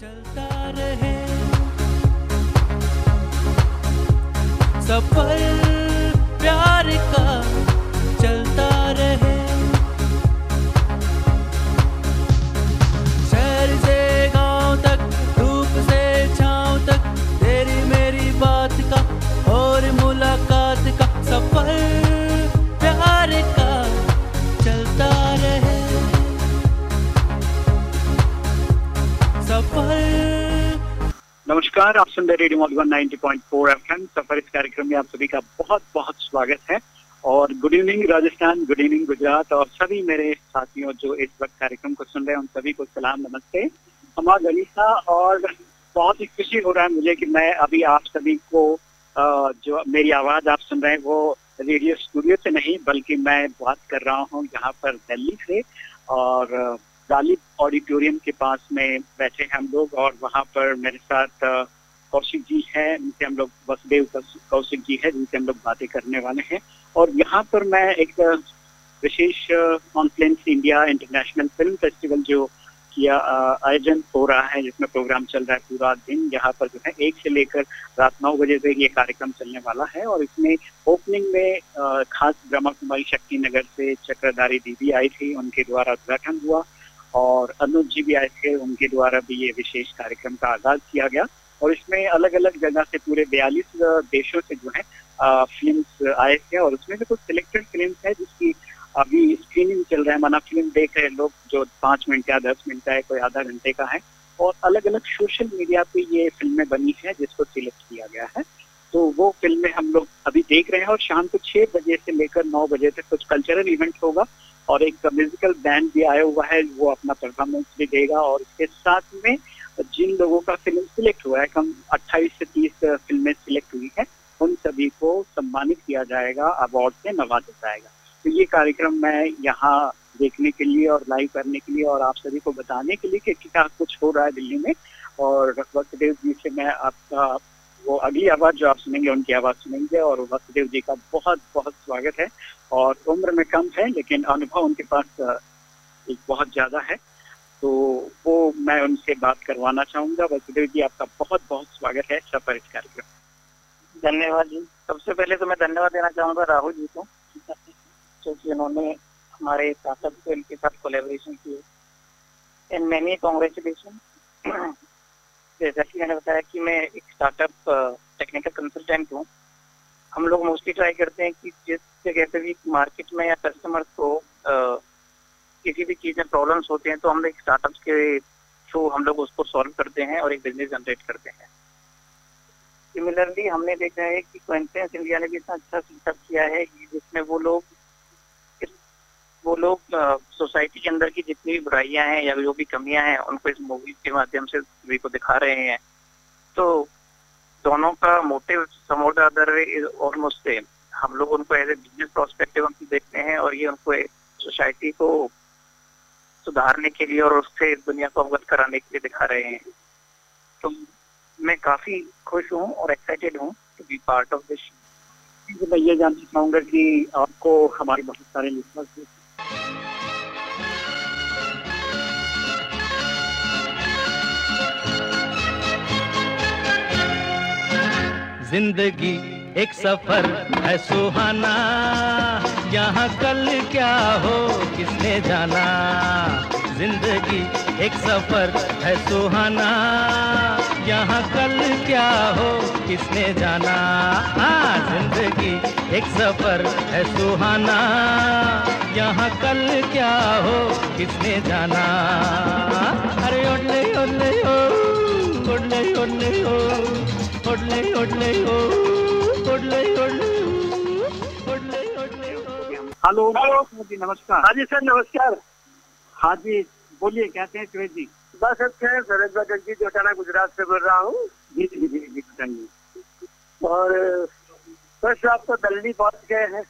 चलता नमस्कार, आप सुन रहे रेडियो मधुबन 90.4 एफएम। सफ़र इस कार्यक्रम में आप सभी का बहुत बहुत स्वागत है। और good evening Rajasthan good evening Gujarat, और सभी मेरे साथियों जो इस वक्त कार्यक्रम को सुन रहे हैं, उन सभी को सलाम, नमस्ते। हमा गलीसा और बहुत ही खुशी हो रहा है मुझे कि मैं अभी आप सभी को जो मेरी आवाज़ आप सुन रहे हैं, वो रेडियो स्टूडियो से नहीं, बल्कि मैं बात कर रहा हूँ यहाँ पर दिल्ली से। और गालिब ऑडिटोरियम के पास में बैठे हैं हम लोग और वहाँ पर मेरे साथ कौशिक जी हैं, जिनसे हम लोग वसुदेव कौशिक जी हैं, जिनसे हम लोग बातें करने वाले हैं। और यहाँ पर मैं एक विशेष conference India international film festival जो किया आयोजन हो रहा है, जिसमें प्रोग्राम चल रहा है पूरा दिन, यहाँ पर जो है एक से लेकर रात नौ बजे तक ये कार्यक्रम चलने वाला है और इसमें ओपनिंग में खास ब्रह्मा कुमारी शक्ति नगर से चक्रधारी दीदी आई थी, उनके द्वारा उद्घाटन हुआ। और अनुज जी भी आए थे, उनके द्वारा भी ये विशेष कार्यक्रम का आगाज़ किया गया। और इसमें अलग अलग जगह से पूरे बयालीस देशों से जो है फ़िल्म आए थे और उसमें से कुछ सिलेक्टेड फ़िल्म है जिसकी अभी स्क्रीनिंग चल रहा है। माना फ़िल्म देख रहे लोग जो पाँच मिनट या दस मिनट का है, कोई आधा घंटे का है। और अलग अलग सोशल मीडिया पे ये फ़िल्में बनी है जिसको सिलेक्ट किया गया है। तो वो फ़िल्में हम लोग अभी देख रहे हैं और शाम को छह बजे से लेकर नौ बजे तक कुछ कल्चरल इवेंट होगा। और एक म्यूजिकल बैंड भी आया हुआ है, वो अपना परफॉर्मेंस भी देगा और इसके साथ में जिन लोगों का फ़िल्म सिलेक्ट हुआ है, कम 28 से 30 फ़िल्में सिलेक्ट हुई है, उन सभी को सम्मानित किया जाएगा अवार्ड से नवाजा जाएगा। तो ये कार्यक्रम मैं यहाँ देखने के लिए और लाइव करने के लिए और आप सभी को बताने के लिए कि क्या कुछ हो रहा है दिल्ली में और वसुदेव जी से मैं आपका वो अगली आवाज़ जो आप सुनेंगे, उनकी आवाज़ सुनेंगे और वसुदेव जी का बहुत बहुत स्वागत है। और उम्र में कम है, लेकिन अनुभव उनके पास एक बहुत ज़्यादा है। तो वो मैं उनसे बात करवाना चाहूँगा। वसुदेव जी, आपका बहुत बहुत स्वागत है सफ़र इस कार्यक्रम धन्यवाद जी। सबसे पहले तो मैं धन्यवाद देना चाहूँगा राहुल जी को, क्योंकि उन्होंने हमारे इनके साथ कोलेबोरेशन किए एंड मैनी कॉन्ग्रेचुलेशन जैसा कि मैंने बताया कि मैं एक स्टार्टअप टेक्निकल कंसल्टेंट हूँ। हम लोग मोस्टली ट्राई करते हैं कि जिस जगह पे भी मार्केट में या कस्टमर को किसी भी चीज़ में प्रॉब्लम्स होते हैं तो हम लोग स्टार्टअप के थ्रू हम लोग उसको सॉल्व करते हैं और एक बिज़नेस जनरेट करते हैं। सिमिलरली हमने देखा है कि क्वेंटेंस इंडिया ने भी इतना अच्छा सेटअप किया है जिसमें वो लोग वो लोग सोसाइटी के अंदर की जितनी भी बुराइयाँ हैं या जो भी कमियाँ हैं, उनको इस मूवी के माध्यम से सभी को दिखा रहे हैं। तो दोनों का motive some the other way is almost same हम लोग उनको एज ए बिज़नेस प्रोस्पेक्टिव उनकी देखते हैं और ये उनको सोसाइटी को सुधारने के लिए और उससे दुनिया को अवगत कराने के लिए दिखा रहे हैं। तो मैं काफ़ी खुश हूँ और एक्साइटेड हूँ to be part of this मैं ये जानना चाहूँगा कि आपको हमारे बहुत सारे लिसनर्स ज़िंदगी एक सफ़र है सुहाना। यहाँ कल क्या हो, किसने जाना? ज़िंदगी एक सफ़र है सुहाना। यहाँ कल क्या हो, किसने जाना? हाँ ज़िंदगी एक सफ़र है सुहाना। यहाँ कल क्या हो, किसने जाना? अरे ओडले ओडले ओ। ओडले ओडले ओ। हेलो. जी नमस्कार. हाँ जी सर नमस्कार. हाँ जी. बोलिए कहते हैं सुरेश जी? बस अच्छे हैं सरोज भगत जी जोटाना गुजरात से बोल रहा हूँ। जी जी जी जी जी और बस आप तो दिल्ली पहुँच गए हैं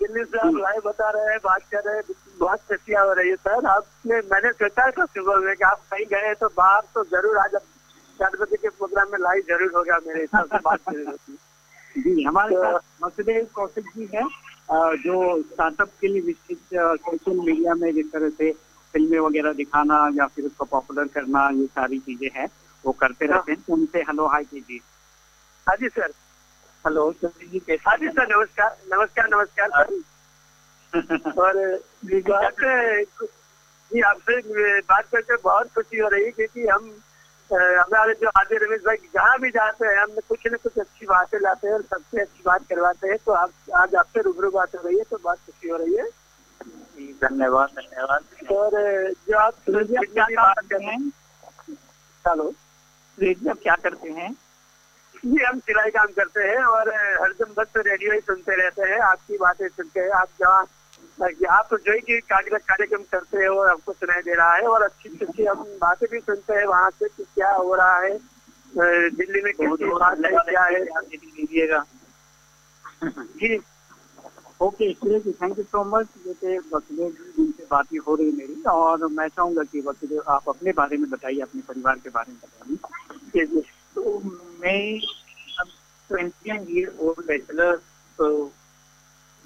दिल्ली से आप लाइव बता रहे हैं बात कर रहे हैं बहुत खुशियाँ हो रही है सर। आपने मैंने सोचा था सुबह में कि आप कहीं गए तो बाहर तो ज़रूर आज चार बजे के प्रोग्राम में लाइव ज़रूर होगा मेरे हिसाब से बात ज़रूर होगी जी हमारे तो- साथ वसुदेव कौशिक जी है जो स्टार्टअप के लिए विशेष सोशल मीडिया में जिस तरह से फ़िल्में वगैरह दिखाना या फिर उसको पॉपुलर करना ये सारी चीज़ें हैं वो करते हाँ। रहते हैं। उनसे हेलो हाय कीजिए। हाँ जी सर। हेलो सर जी कैसे हाँ जी सर नमस्कार नमस्कार नमस्कार सर। और आपसे जी आपसे बात करके बहुत खुशी हो रही है क्योंकि हम हमारे जो आदि रमेश भाई जहाँ भी जाते हैं हम कुछ न कुछ अच्छी बातें लाते हैं और सबसे अच्छी बात करवाते हैं। तो आप आज आपसे रूबरू बात हो रही है तो बहुत खुशी हो रही है। धन्यवाद धन्यवाद। और जो आप क्या करते हैं? हेलो। आप क्या करते हैं? जी हम सिलाई काम करते हैं और हरदम बस रेडियो ही सुनते रहते हैं आपकी बातें सुनते हैं। आप जहाँ आप तो जो ही कार्य कार्यक्रम करते हैं और हमको सुनाई दे रहा है और अच्छी अच्छी हम बातें भी सुनते हैं वहाँ से कि क्या हो रहा है। दिल्ली में है क्या है। दीजिएगा। जी। Okay Suresh ji thank you so much जैसे वसुदेव जी जिनसे बात हो रही मेरी और मैं चाहूँगा कि वसुदेव आप अपने बारे में बताइए अपने परिवार के बारे में बताइए। तो मैं अब ट्वेंटी ईयर ओल्ड बैचलर तो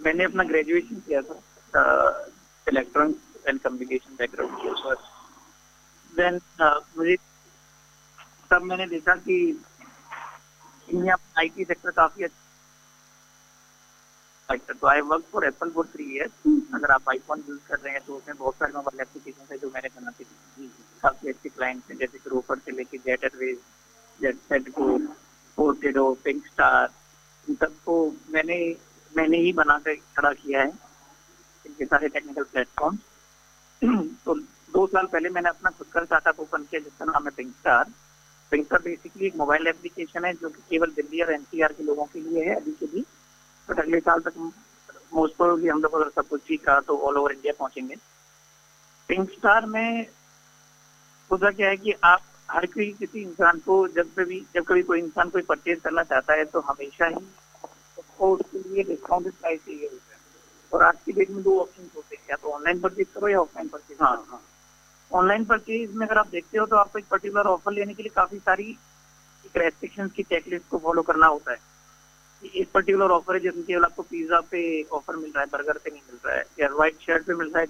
मैंने अपना ग्रेजुएशन किया था। इलेक्ट्रॉनिक्स एंड कम्युनिकेशन बैकग्राउंड के ऊपर देन मुझे तब मैंने देखा कि इंडिया आईटी सेक्टर काफ़ी अच्छा तो I work for Apple for three years अगर आप आईफोन यूज़ कर रहे हैं तो उसमें बहुत सारे मोबाइल एप्लीकेशन है जो मैंने बनाती थी काफ़ी अच्छे क्लाइंट्स हैं जैसे रोपर से लेके जेट एयरवेज जेट सेट को पोर्टेडो पिंक स्टार इन सबको मैंने मैंने ही बना कर खड़ा किया है। इनके सारे टेक्निकल प्लेटफॉर्म तो दो साल पहले मैंने अपना खुद का स्टार्टअप ओपन किया, जिसका नाम है पिंक स्टार पिंक बेसिकली एक मोबाइल एप्लीकेशन है, जो कि केवल दिल्ली और एनसीआर के लोगों के लिए है, अभी के लिए। बट अगले साल तक मोस्ट प्रोबेबली हम लोग अगर सब कुछ ठीक कहा तो ऑल ओवर इंडिया पहुँचेंगे। पिंक स्टार में होता क्या है कि आप हर कोई किसी इंसान को, जब कभी जब कभी कोई इंसान कोई परचेज करना चाहता है तो हमेशा ही उसको उसके लिए डिस्काउंटेड प्राइस चाहिए होता है। और आज की डेट में दो ऑप्शन होते हैं या तो ऑनलाइन परचेज करो या ऑफलाइन परचेज हाँ हाँ। ऑनलाइन परचेज में अगर आप देखते हो तो आपको एक पर्टिकुलर ऑफ़र लेने के लिए काफ़ी सारी रेस्ट्रिक्शन की चेकलिस्ट को फॉलो करना होता है। एक पर्टिकुलर ऑफ़र है जिसमें केवल आपको पिज्जा पे ऑफ़र मिल रहा है बर्गर पे नहीं मिल रहा है या व्हाइट शर्ट है पे मिल रहा है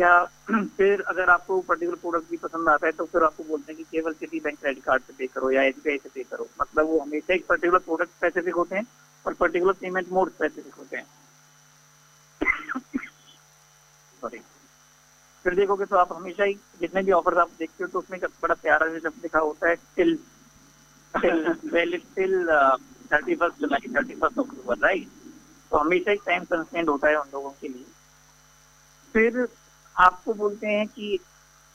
या फिर अगर आपको पर्टिकुलर प्रोडक्ट भी पसंद आता है तो फिर आपको बोलते हैं कि केवल सिटी बैंक क्रेडिट कार्ड से पे करो या एस से पे करो। मतलब वो हमेशा एक पर्टिकुलर प्रोडक्ट स्पेसिफिक होते हैं और पर्टिकुलर पेमेंट मोड स्पेसिफिक होते हैं। सॉरी फिर देखोगे तो आप हमेशा ही जितने भी ऑफ़र आप देखते हो तो उसमें बड़ा प्यारा शब्द लिखा होता है till till till thirty first July thirty first October right तो हमेशा एक टाइम कंस्टेंट होता है उन लोगों के लिए। फिर आपको बोलते हैं कि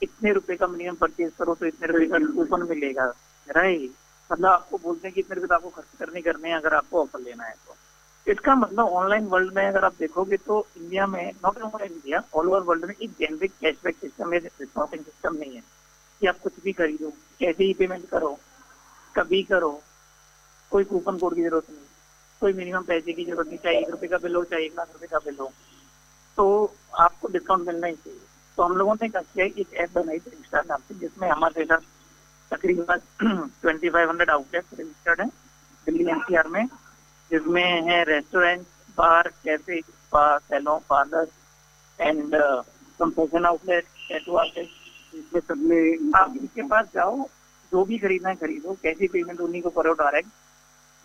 इतने रुपए का मिनिमम परचेज करो तो इतने रुपए का कूपन मिलेगा राइट मतलब आपको बोलते हैं कि इतने रुपए तो आपको खर्च करने करने हैं अगर आपको ऑफ़र लेना है तो। इसका मतलब ऑनलाइन वर्ल्ड में अगर आप देखोगे तो इंडिया में not only India all over world में एक जेनरिक कैशबैक सिस्टम है डिस्काउंटिंग सिस्टम नहीं है कि आप कुछ भी खरीदो, कैसे ही पेमेंट करो, कभी करो, कोई कूपन कोड की ज़रूरत नहीं, कोई मिनिमम पैसे की ज़रूरत नहीं, चाहे एक रुपए का बिल हो, चाहे एक लाख रुपए का बिल हो। तो आपको डिस्काउंट मिलना ही चाहिए। तो हम लोगों ने क्या किया एक ऐप बनाई थी इंस्टा नाम से जिसमें हमारे साथ तकरीबन twenty five hundred outlet registered है दिल्ली एनसीआर में जिसमें है restaurant bar cafe spa salon parlour and confection outlet tattoo outlet इसमें सब में आप इसके पास जाओ जो भी खरीदना है खरीदो। कैसी पेमेंट उन्हीं को करो डायरेक्ट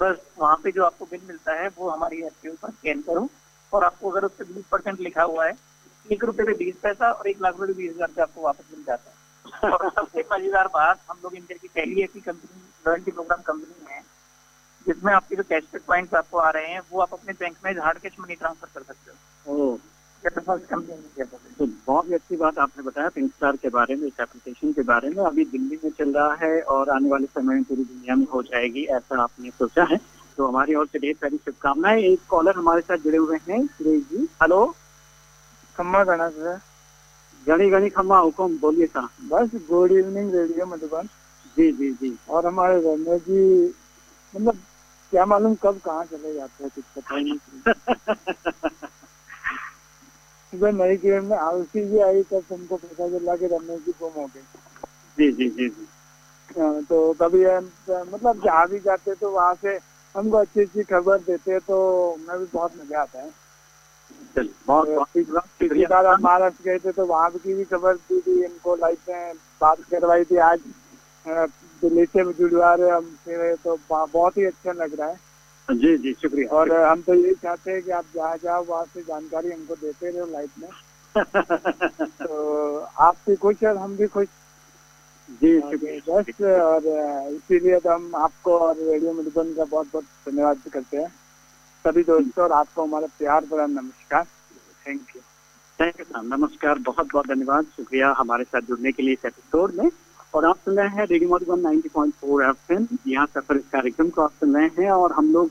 बस वहाँ पे जो आपको बिल मिलता है वो हमारी ऐप के ऊपर स्कैन करो। और आपको अगर उस पर बीस परसेंट लिखा हुआ है एक रुपए पे बीस पैसा और एक लाख रुपए बीस हज़ार पे आपको वापस मिल जाता है। और सबसे मज़ेदार बात हम लोग इंडिया की पहली ऐसी कंपनी लॉयल्टी प्रोग्राम कंपनी है जिसमें आपके जो कैशबैक पॉइंट्स आपको आ रहे हैं वो आप अपने बैंक में हार्ड कैश मनी ट्रांसफ़र कर सकते हो। तो। तो बहुत ही अच्छी बात आपने बताया पिंक स्टार के बारे में इस एप्लीकेशन के बारे में। अभी दिल्ली में चल रहा है और आने वाले समय में पूरी दुनिया में हो जाएगी ऐसा आपने सोचा है। तो हमारी ओर से ढेर सारी शुभकामनाएँ। एक कॉलर हमारे साथ जुड़े हुए हैं सुरेश जी। हेलो खम्मा गणा सर गणी गणी खम्मा हुकुम बोलिए सा। बस गुड इवनिंग रेडियो मधुबन। जी जी जी। और हमारे रमेश जी मतलब क्या मालूम कब कहाँ चले जाते हैं कुछ पता नहीं। सुबह नई गेम में आलसी जी आई तब तुमको पता चला कि रमेश जी गुम हो गए। जी जी जी जी। हाँ, तो कभी मतलब जहाँ भी जाते तो वहाँ से हमको अच्छी अच्छी खबर देते हैं तो हमें भी बहुत मज़ा आता है। बहुत बहुत पिछली बार हम महाराष्ट्र गए थे तो वहाँ की भी खबर दी थी इनको लाइफ में बात करवाई थी। आज दिल्ली से जुड़वा रहे हम फिर तो बहुत ही अच्छा लग रहा है। जी जी शुक्रिया। और हम तो यही चाहते हैं कि आप जहाँ जाओ वहाँ से जानकारी हमको देते रहो लाइफ में। तो आप भी खुश और हम भी खुश। जी शुक्रिया और इसीलिए तो हम आपको और रेडियो मधुबन का बहुत बहुत धन्यवाद करते हैं। सभी दोस्तों और आपको हमारा प्यार बड़ा नमस्कार। Thank you thank you sir नमस्कार बहुत बहुत धन्यवाद। शुक्रिया हमारे साथ जुड़ने के लिए इस एपिसोड में। और आप सुन रहे हैं रेडियो मधुबन 90.4 एफएम। यहाँ सफ़र इस कार्यक्रम को आप सुन रहे हैं और हम लोग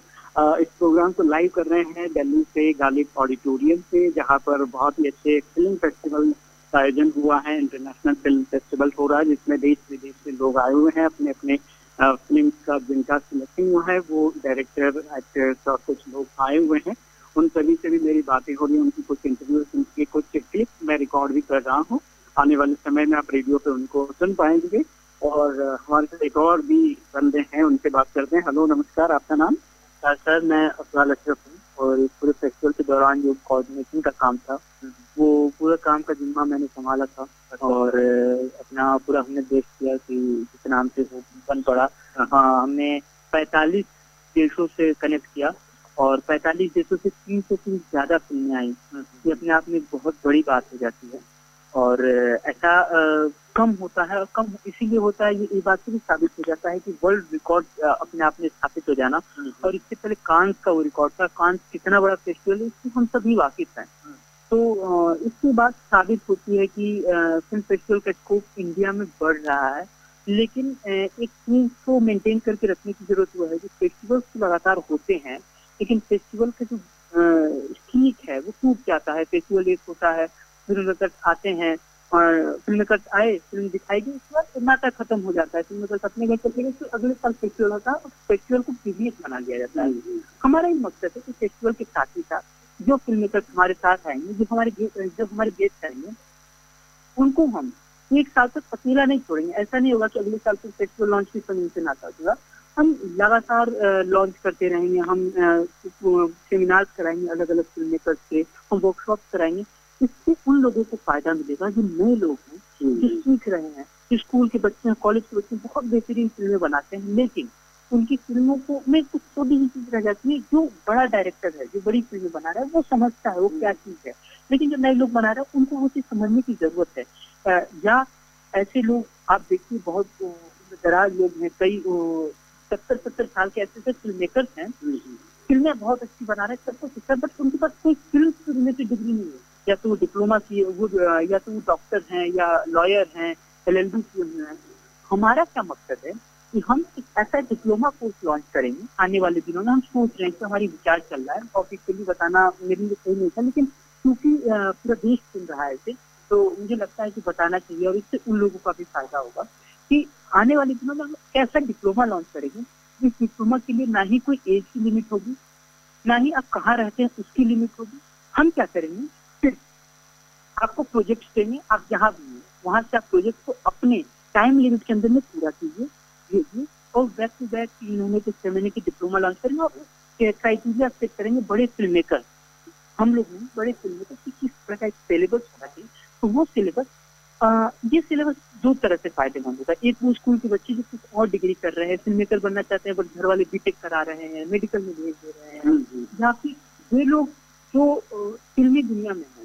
इस प्रोग्राम को लाइव कर रहे हैं दिल्ली से गालिब ऑडिटोरियम से जहाँ पर बहुत ही अच्छे फ़िल्म फेस्टिवल का आयोजन हुआ है इंटरनेशनल फ़िल्म फेस्टिवल हो रहा है, जिसमें देश विदेश से लोग आए हुए हैं, अपने अपने फ़िल्म का जिनका सिलेक्शन हुआ है, वो डायरेक्टर एक्टर्स और कुछ लोग आए हुए हैं। उन सभी से भी मेरी बातें हो रही है, उनकी कुछ इंटरव्यूज़ उनके कुछ क्लिप मैं रिकॉर्ड भी कर रहा हूँ। आने वाले समय में आप रेडियो पे उनको सुन पाएँगे। और हमारे साथ एक और भी बंदे हैं, उनसे बात करते हैं। हेलो नमस्कार, आपका नाम? सर मैं अफराल अशरफ हूँ और पूरे फेस्टिवल के दौरान जो कोऑर्डिनेशन का काम था, वो पूरा काम का जिम्मा मैंने संभाला था और अपना पूरा हमने देख किया कि जिस नाम से वो बन पड़ा। हाँ हमने 45 देशों से कनेक्ट किया और 45 देशों से तीन सौ से ज़्यादा फ़िल्में आई, ये अपने आप में बहुत बड़ी बात हो जाती है। और ऐसा कम होता है और कम इसीलिए होता है ये इस बात से भी साबित हो जाता है कि वर्ल्ड रिकॉर्ड अपने आप में स्थापित हो जाना। और इससे पहले कांस का वो रिकॉर्ड था। कांस कितना बड़ा फेस्टिवल है इससे हम सभी वाकिफ हैं। तो इसके बाद साबित होती है कि फ़िल्म फेस्टिवल का स्कोप इंडिया में बढ़ रहा है। लेकिन एक चीज़ को मेंटेन करके रखने की ज़रूरत वो है कि फेस्टिवल्स तो लगातार होते हैं लेकिन फेस्टिवल का जो ठीक है वो टूट जाता है। फेस्टिवल एक होता है फ़िल्म मेकर्स आते हैं और फ़िल्म मेकर्स आए फ़िल्म दिखाई गई उसके बाद नाटक खत्म हो जाता है। फ़िल्म मेकर्स अपने घर चले गए अगले साल फेस्टिवल होता है फेस्टिवल को पीरियड बना दिया जाता है। हमारा ही मकसद है कि फेस्टिवल के साथ ही साथ जो फ़िल्म मेकर्स हमारे साथ आएँगे जो हमारे जो हमारे गेस्ट आएँगे उनको हम एक साल तक अकेला नहीं छोड़ेंगे। ऐसा नहीं होगा कि अगले साल फिर फेस्टिवल लॉन्च की समय से नाता होगा। हम लगातार लॉन्च करते रहेंगे हम सेमिनार्स कराएँगे अलग अलग फ़िल्म मेकर्स के हम वर्कशॉप कराएँगे। इससे उन लोगों को फ़ायदा मिलेगा जो नए लोग हैं जो सीख रहे हैं जो स्कूल के बच्चे हैं कॉलेज के बच्चे बहुत बेहतरीन फ़िल्में बनाते हैं लेकिन उनकी फ़िल्मों को में कुछ छोटी सी चीज़ रह जाती है। जो बड़ा डायरेक्टर है जो बड़ी फ़िल्में बना रहा है वो समझता है वो क्या चीज़ है। लेकिन जो नए लोग बना रहे हैं उनको वो चीज़ समझने की ज़रूरत है। या ऐसे लोग आप देखिए बहुत दराज लोग हैं कई सत्तर सत्तर साल के ऐसे ऐसे फ़िल्म मेकर्स हैं फ़िल्में बहुत अच्छी बना रहे हैं सबको शिक्षा बट उनके पास कोई फ़िल्म से रिलेटेड डिग्री नहीं है। या तो डिप्लोमा की वो या तो डॉक्टर हैं या लॉयर हैं एल एल बी हैं। हमारा क्या मकसद है कि हम एक ऐसा डिप्लोमा कोर्स लॉन्च करेंगे, आने वाले दिनों में हम सोच रहे हैं कि हमारी विचार चल रहा है ऑफिशियली बताना मेरे लिए सही नहीं था, लेकिन क्योंकि पूरा देश सुन रहा है इसे तो मुझे लगता है कि बताना चाहिए और इससे उन लोगों का भी फ़ायदा होगा कि आने वाले दिनों में हम कैसा डिप्लोमा लॉन्च करेंगे। इस डिप्लोमा के लिए ना ही कोई एज की लिमिट होगी, ना ही आप कहाँ रहते हैं उसकी लिमिट होगी। हम क्या करेंगे आपको प्रोजेक्ट देंगे आप जहाँ भी हैं वहाँ से आप प्रोजेक्ट को अपने टाइम लिमिट के अंदर में पूरा कीजिए भेजिए और बैक टू बैक तीन महीने के छह महीने की डिप्लोमा लॉन्च करेंगे और क्राइटेरिया सेट करेंगे बड़े फ़िल्म मेकर हम लोग हैं बड़े फ़िल्म मेकर कि किस प्रकार एक सिलेबस होना चाहिए तो वो सिलेबस ये सिलेबस दो तरह से फ़ायदेमंद होता है। एक वो स्कूल के बच्चे जो कुछ और डिग्री कर रहे हैं फ़िल्म मेकर बनना चाहते हैं बट घर वाले बीटेक करा रहे हैं मेडिकल में भेज दे रहे हैं या फिर वे लोग जो फिल्मी दुनिया में हैं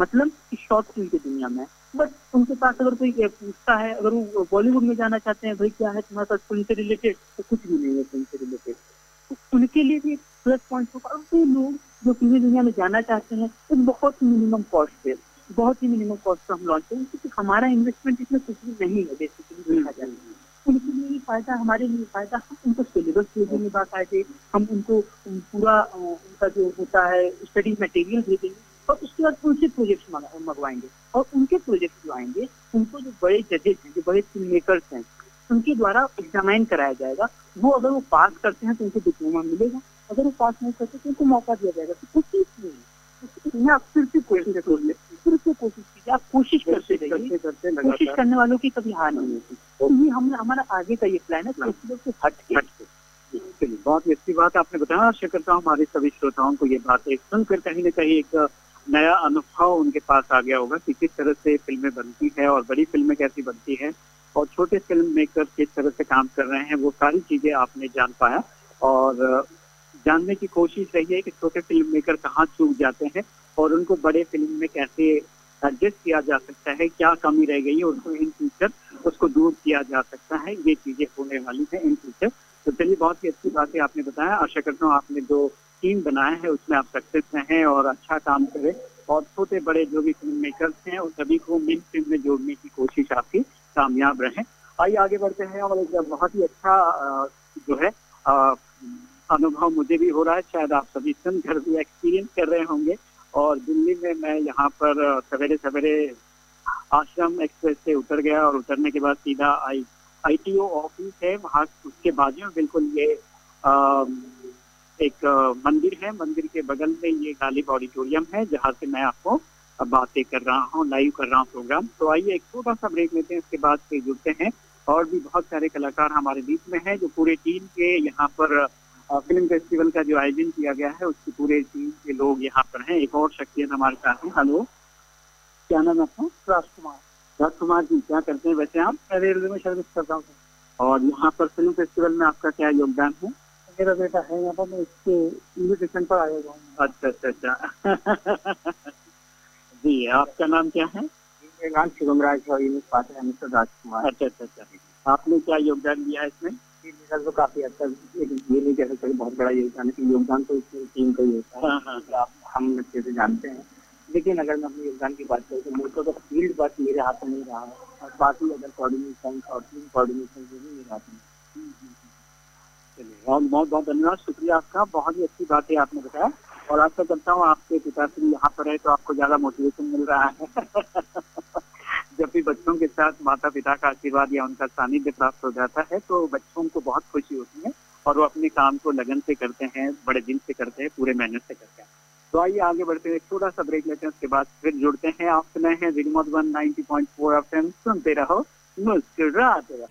मतलब शॉर्ट फ़िल्म की दुनिया में। बट उनके पास अगर कोई पूछता है अगर वो बॉलीवुड में जाना चाहते हैं भाई क्या है तुम्हारे पास फ़िल्म से रिलेटेड तो कुछ भी नहीं है फ़िल्म से रिलेटेड तो उनके लिए भी प्लस पॉइंट होगा। और वे लोग जो फिल्मी दुनिया में जाना चाहते हैं एक बहुत ही मिनिमम कॉस्ट पे बहुत ही मिनिमम कॉस्ट पर हम लॉन्च करेंगे। क्योंकि हमारा इन्वेस्टमेंट इसमें कुछ भी नहीं है बेसिकली देखा जाए तो। उनके लिए भी फ़ायदा हमारे लिए फ़ायदा। हम उनको सिलेबस दे देंगे बाकायदे हम उनको पूरा उनका जो होता है स्टडी मटेरियल दे देंगे। और उसके बाद उनसे प्रोजेक्ट मंगवाएँगे। और उनके प्रोजेक्ट जो आएँगे उनको जो बड़े जजेस हैं जो बड़े फ़िल्म मेकर्स हैं उनके द्वारा एग्जामाइन कराया जाएगा। वो अगर वो पास करते हैं तो उनको डिप्लोमा मिलेगा। अगर वो पास नहीं करते तो उनको मौका दिया जाएगा। तो कोशिश नहीं है। आप फिर से कोशिश करिए। फिर से कोशिश कीजिए। आप कोशिश करते रहिए। कोशिश करने वालों की कभी हार नहीं होती। तो ये हम हमारा आगे का ये प्लान है फेस्टिवल से हट के। चलिए बहुत ही अच्छी बात आपने बताया। आशा करता हूँ हमारे सभी श्रोताओं को ये बातें सुनकर कहीं ना कहीं एक नया अनुभव उनके पास आ गया होगा कि किस तरह से फ़िल्में बनती है और बड़ी फ़िल्में कैसी बनती है और छोटे फ़िल्म मेकर किस तरह से काम कर रहे हैं, वो सारी चीज़ें आपने जान पाया। और जानने की कोशिश रही है कि छोटे फ़िल्म मेकर कहाँ चूक जाते हैं और उनको बड़े फ़िल्म में कैसे एडजस्ट किया जा सकता है, क्या कमी रह गई है, उसको इन फ्यूचर उसको दूर किया जा सकता है, ये चीज़ें होने वाली है इन फ्यूचर तो चलिए, बहुत ही अच्छी बात है आपने बताया। आशा करता हूँ आपने जो टीम बनाया है, उसमें आप सक्सेस रहें और अच्छा काम करें। और छोटे बड़े जो भी फ़िल्म मेकर्स हैं, उन सभी को मेन फ़िल्म में जोड़ने की कोशिश आपकी कामयाब रहे। आइए आगे बढ़ते हैं और एक बहुत ही अच्छा जो है अनुभव मुझे भी हो रहा है। शायद आप सभी सुन घर भी एक्सपीरियंस कर रहे होंगे। और दिल्ली में मैं यहाँ पर सवेरे सवेरे आश्रम एक्सप्रेस से उतर गया और उतरने के बाद सीधा आई, आईटीओ ऑफ़िस है। वहाँ उसके बाजू में बिल्कुल ये एक मंदिर है। मंदिर के बगल में ये गालिब ऑडिटोरियम है जहाँ से मैं आपको बातें कर रहा हूँ लाइव कर रहा हूँ प्रोग्राम। तो आइए एक छोटा सा ब्रेक लेते हैं उसके बाद फिर जुड़ते हैं। और भी बहुत सारे कलाकार हमारे बीच में हैं जो पूरे टीम के यहाँ पर फ़िल्म फेस्टिवल का जो आयोजन किया गया है उसकी पूरे टीम के लोग यहाँ पर हैं। एक और शख्सियत हमारे साथ हैं। हेलो। क्या नाम है आपका? राजकुमार। राजकुमार जी क्या करते हैं वैसे आप? रेलवे में सर्विस करता हूँ और यहाँ पर फ़िल्म फेस्टिवल में आपका क्या योगदान है? मेरा बेटा है यहाँ पर मैं इसके इन्विटेशन पर आया हुआ हूँ अच्छा अच्छा अच्छा। जी आपका नाम क्या है? मेरा नाम शिवम राज और मिस्टर राजकुमार। अच्छा अच्छा अच्छा। आपने क्या योगदान दिया है इसमें? मेरा तो काफ़ी अच्छा ये नहीं कह सकते बहुत बड़ा योगदान है योगदान तो इसमें टीम का ही होता है हाँ, हाँ, हाँ। हम अच्छे से जानते हैं। लेकिन अगर मैं अपने योगदान की बात करूँ तो मुझको तो फ़ील्ड वर्क मेरे हाथ में नहीं रहा और बाकी अगर कोऑर्डिनेशन और टीम कोऑर्डिनेशन जो भी मेरे हाथ में चलिए बहुत बहुत बहुत धन्यवाद। शुक्रिया आपका। बहुत ही अच्छी बात है, आपने बताया। और आशा करता हूँ आपके पिताश्री यहाँ पर है तो आपको ज़्यादा मोटिवेशन मिल रहा है। जब भी बच्चों के साथ माता पिता का आशीर्वाद या उनका सानिध्य प्राप्त हो जाता है तो बच्चों को बहुत खुशी होती है और वो अपने काम को लगन से करते हैं, बड़े दिन से करते हैं, पूरे मेहनत से करते हैं। तो आइए आगे बढ़ते हुए थोड़ा सा ब्रेक लेते हैं, उसके बाद फिर जुड़ते हैं। आप सुनाए हैं remote one ninety point four F सुनते रहो, मुस्कुराते रहो।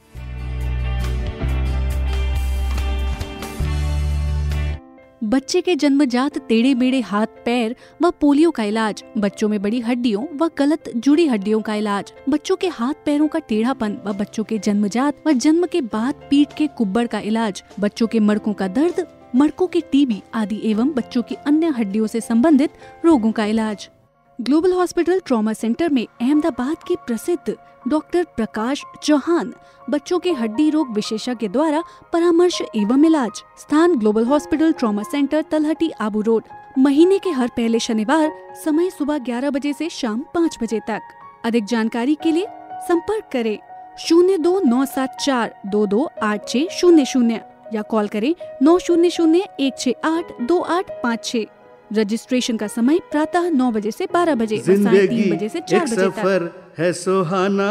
बच्चे के जन्मजात टेढ़े मेढ़े हाथ पैर व पोलियो का इलाज, बच्चों में बड़ी हड्डियों व गलत जुड़ी हड्डियों का इलाज, बच्चों के हाथ पैरों का टेढ़ापन व बच्चों के जन्मजात व जन्म के बाद पीठ के कुब्बड़ का इलाज, बच्चों के मड़कों का दर्द, मड़कों की टीबी आदि एवं बच्चों की अन्य हड्डियों से संबंधित रोगों का इलाज। ग्लोबल हॉस्पिटल ट्रॉमा सेंटर में अहमदाबाद के प्रसिद्ध डॉक्टर प्रकाश चौहान बच्चों के हड्डी रोग विशेषज्ञ द्वारा परामर्श एवं इलाज। स्थान ग्लोबल हॉस्पिटल ट्रॉमा सेंटर, तलहटी, आबू रोड। महीने के हर पहले शनिवार, समय सुबह 11 बजे से शाम 5 बजे तक। अधिक जानकारी के लिए संपर्क करें शून्य दो नौ सात चार दो दो आठ छः शून्य शून्य या कॉल करें नौ शून्य शून्य एक छः आठ दो आठ पाँच छः रजिस्ट्रेशन का समय प्रातः नौ बजे से बारह बजे ज़िंदगी बजे से चार बजे सफ़र है सुहाना।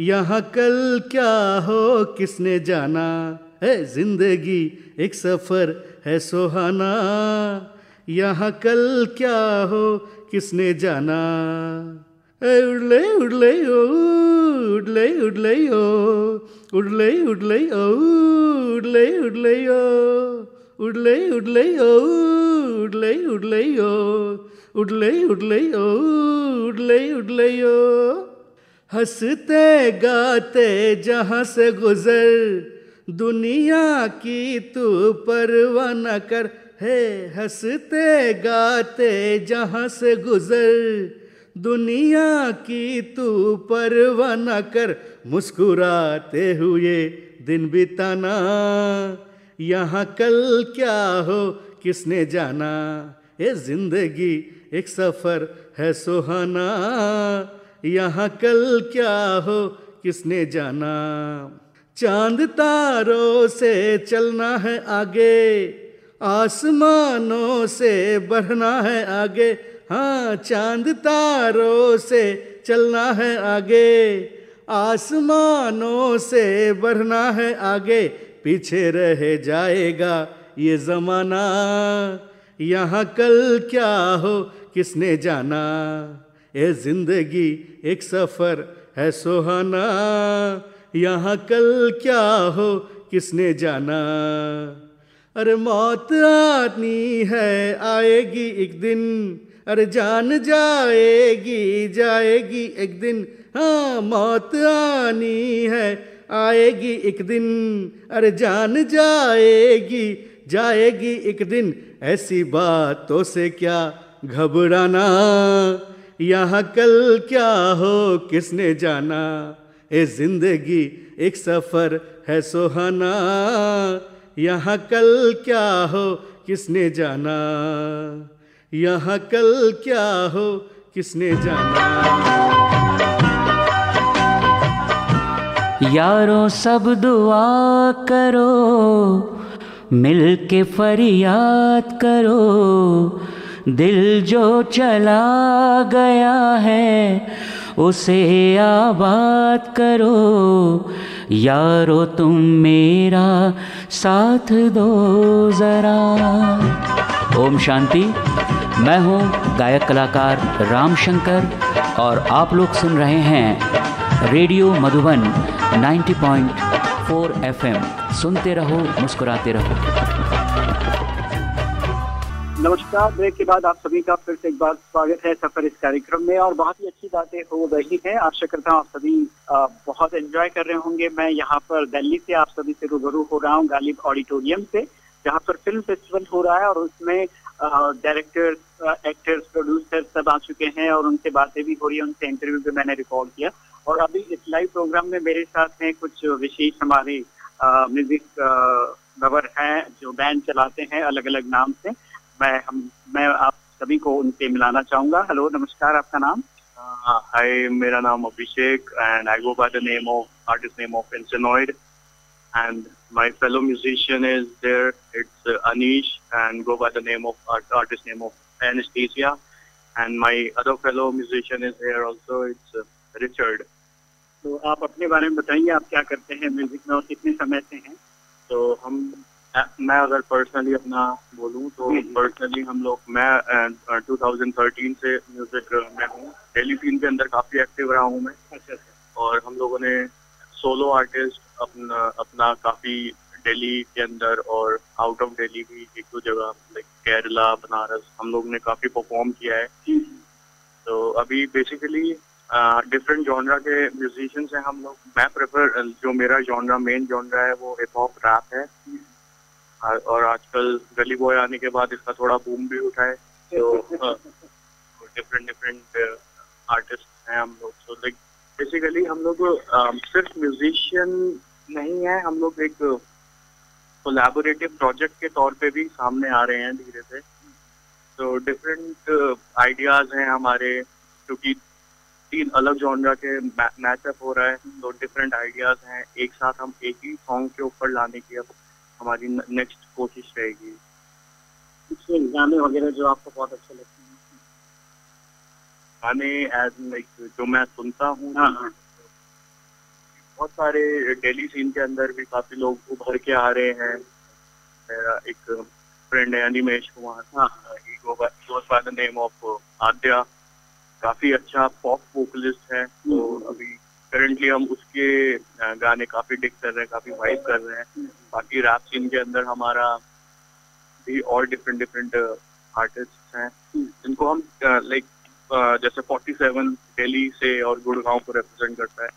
यहाँ कल क्या हो किसने जाना? है ज़िंदगी एक सफ़र है सुहाना। यहाँ कल क्या हो किसने जाना? उड़ले उड़ले ओ उड़ले उड़ले ओ उड़ले उड़ले ओ उड़ले उड़ले ओ उड़ले उड़ले ओ। उड़ले उड़ले ओ उड़ले उड़ले ओ उड़ले उड़ले ओ। हँसते, गाते, जहाँ से गुजर, दुनिया की तू परवाह न कर। है, हँसते, गाते, जहाँ से गुजर, दुनिया की तू परवाह न कर। मुस्कुराते हुए दिन बिताना, यहाँ कल क्या हो किसने जाना? ये ज़िंदगी, एक सफ़र है सुहाना। यहाँ कल क्या हो, किसने जाना? चाँद तारों से चलना है आगे, आसमानों से बढ़ना है आगे। हाँ चाँद तारों से चलना है आगे, आसमानों से बढ़ना है आगे। पीछे रह जाएगा ये ज़माना, यहाँ कल क्या हो, किसने जाना? ये ज़िंदगी एक सफ़र है सुहाना, यहाँ कल क्या हो, किसने जाना? अरे मौत आनी है, आएगी एक दिन, अरे जान जाएगी जाएगी एक दिन। हाँ मौत आनी है, आएगी एक दिन, अरे जान जाएगी जाएगी एक दिन। ऐसी बातों से क्या घबराना? यहाँ कल क्या हो, किसने जाना? ए ज़िंदगी, एक सफ़र है सुहाना। यहाँ कल क्या हो, किसने जाना? यहाँ कल क्या हो, किसने जाना? यारों सब दुआ करो मिल के फरियाद करो, दिल जो चला गया है, उसे आबाद करो। यारो तुम मेरा साथ दो ज़रा। ओम शांति। मैं हूँ गायक कलाकार राम शंकर और आप लोग सुन रहे हैं रेडियो मधुबन 90.4 एफएम। सुनते रहो, मुस्कुराते रहो। नमस्कार, ब्रेक के बाद आप सभी का फिर से एक बार स्वागत है सफ़र इस कार्यक्रम में और बहुत ही अच्छी बातें हो रही हैं। आशा करता हूँ आप सभी बहुत एंजॉय कर रहे होंगे। मैं यहाँ पर दिल्ली से आप सभी से रूबरू हो रहा हूँ, गालिब ऑडिटोरियम से, जहाँ पर फ़िल्म फेस्टिवल हो रहा है और उसमें डायरेक्टर्स एक्टर्स प्रोड्यूसर सब आ चुके हैं और उनसे बातें भी हो रही है, उनसे इंटरव्यू भी मैंने रिकॉर्ड किया। और अभी इस लाइव प्रोग्राम में मेरे साथ में कुछ विशेष हमारे म्यूज़िक लवर हैं जो बैंड चलाते हैं अलग अलग नाम से। मैं, हम, मैं आप सभी को उनसे मिलाना चाहूँगा। हेलो नमस्कार, आपका नाम? हाय मेरा नाम Abhishek and I go by the name of artist name of Insanoid and my fellow musician is there it's uh, anish and go by the name of art, artist name of anesthesia and my other fellow musician is here also it's uh, richard तो आप अपने बारे में बताइए आप क्या करते हैं म्यूज़िक में और कितने समय से हैं तो हम मैं अगर पर्सनली अपना बोलूँ तो। पर्सनली हम लोग मैं अ, 2013 से म्यूज़िक में हूँ डेली सीन के अंदर काफ़ी एक्टिव रहा हूँ मैं अच्छा अच्छा और हम लोगों ने सोलो आर्टिस्ट अपना अपना काफ़ी दिल्ली के अंदर और आउट ऑफ़ दिल्ली भी एक दो जगह लाइक केरला बनारस हम लोग ने काफ़ी परफॉर्म किया है। तो अभी बेसिकली डिफरेंट जॉनरा के म्यूजिशियंस हैं हम लोग। मैं प्रेफर जो मेरा जॉनरा मेन जॉनरा है, वो हिप हॉप रैप है। और आजकल गली बॉय आने के बाद इसका थोड़ा बूम भी उठा है। तो डिफरेंट डिफरेंट आर्टिस्ट हैं हम लोग। सो लाइक बेसिकली हम लोग सिर्फ़ म्यूजिशियन नहीं है, हम लोग एक कोलैबोरेटिव प्रोजेक्ट के तौर पे भी सामने आ रहे हैं धीरे से। तो डिफरेंट आइडियाज़ हैं हमारे, क्योंकि तीन अलग जॉनरा के मैचअप हो रहा है तो डिफरेंट आइडियाज़ हैं। एक साथ हम एक ही सॉन्ग के ऊपर लाने की अब हमारी नेक्स्ट कोशिश रहेगी। कुछ वगैरह जो आपको बहुत अच्छे लगते गाने एज लाइक जो मैं सुनता हूँ। हाँ हाँ। बहुत सारे दिल्ली सीन के अंदर भी काफ़ी लोग उभर के आ रहे हैं। मेरा एक फ्रेंड है Animesh Kumar by the name of Aadya काफ़ी अच्छा पॉप वोकलिस्ट है। तो अभी करंटली हम उसके गाने काफ़ी डिक कर रहे हैं काफ़ी वाइब कर रहे हैं। बाकी रैप सीन के अंदर हमारा भी और डिफरेंट डिफरेंट आर्टिस्ट हैं। जिनको हम लाइक जैसे 47 दिल्ली से और गुड़गांव को रिप्रेजेंट करता है।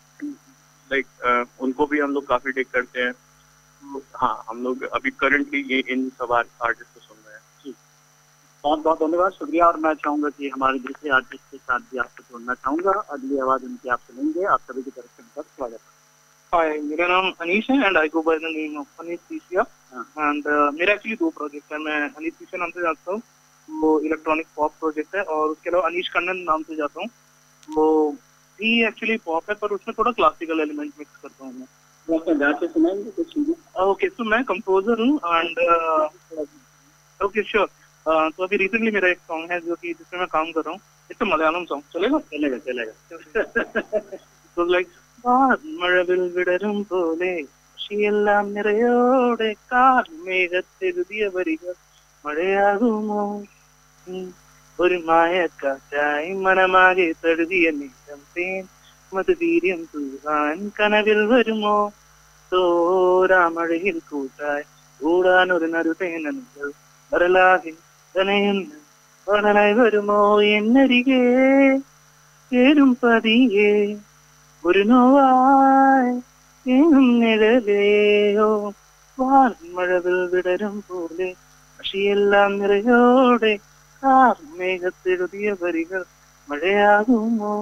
लाइक उनको भी हम लोग काफ़ी डिक करते हैं। तो हाँ हम लोग अभी करंटली ये इन सब आर्टिस्ट को सुन रहे हैं। बहुत बहुत धन्यवाद। शुक्रिया और मैं चाहूँगा कि हमारे दूसरे आर्टिस्ट के साथ भी आपको जोड़ना चाहूँगा। अगली आवाज़ उनकी आप सुनेंगे आप सभी की तरफ़ से उनका स्वागत है। हाय मेरा नाम अनीश है and I go by the name of Anish हाँ। एंड मेरा एक्चुअली दो प्रोजेक्ट है। मैं अनीश नाम से जानता हूँ। वो इलेक्ट्रॉनिक पॉप प्रोजेक्ट है और उसके अलावा अनीश कन्नन नाम से जाता हूँ वो भी एक्चुअली पॉप है पर उसमें थोड़ा क्लासिकल एलिमेंट मिक्स करता हूँ मैं वो अपने गा के सुनाएंगे कुछ चीजें ओके सो मैं कंपोजर हूँ एंड ओके श्योर तो अभी रिसेंटली मेरा एक सॉन्ग है जो कि जिसमें मैं काम कर रहा हूँ इट्स मलयालम सॉन्ग चलेगा चलेगा चलेगा So like മഴവിൽ വിടരും പോലെ പക്ഷിയെല്ലാം നിറയോടെ കാർമേഘത്തെഴുതിയ വരികൾ മഴയാകുമോ ഉം. ഒരു മായക്കാറ്റായി മനമാകെ തഴുകിയ നീലം തേൻ. മധുവീര്യം തൂകാൻ കനവിൽ വരുമോ? തോരാമഴയിൽ കൂട്ടായി കൂടാൻ ഒരു നരുതേനുകൾ വരലാകെ തനയുന്ന വളരായി വരുമോ? എന്നരികെ ചേരും പതിയെ. ഒരു നോവായി വാൻ മഴവിൽ വിടരും പോലെ. പക്ഷിയെല്ലാം നിറയോടെ കാർമേഘത്തെഴുതിയ വരികൾ മഴയാകുമോ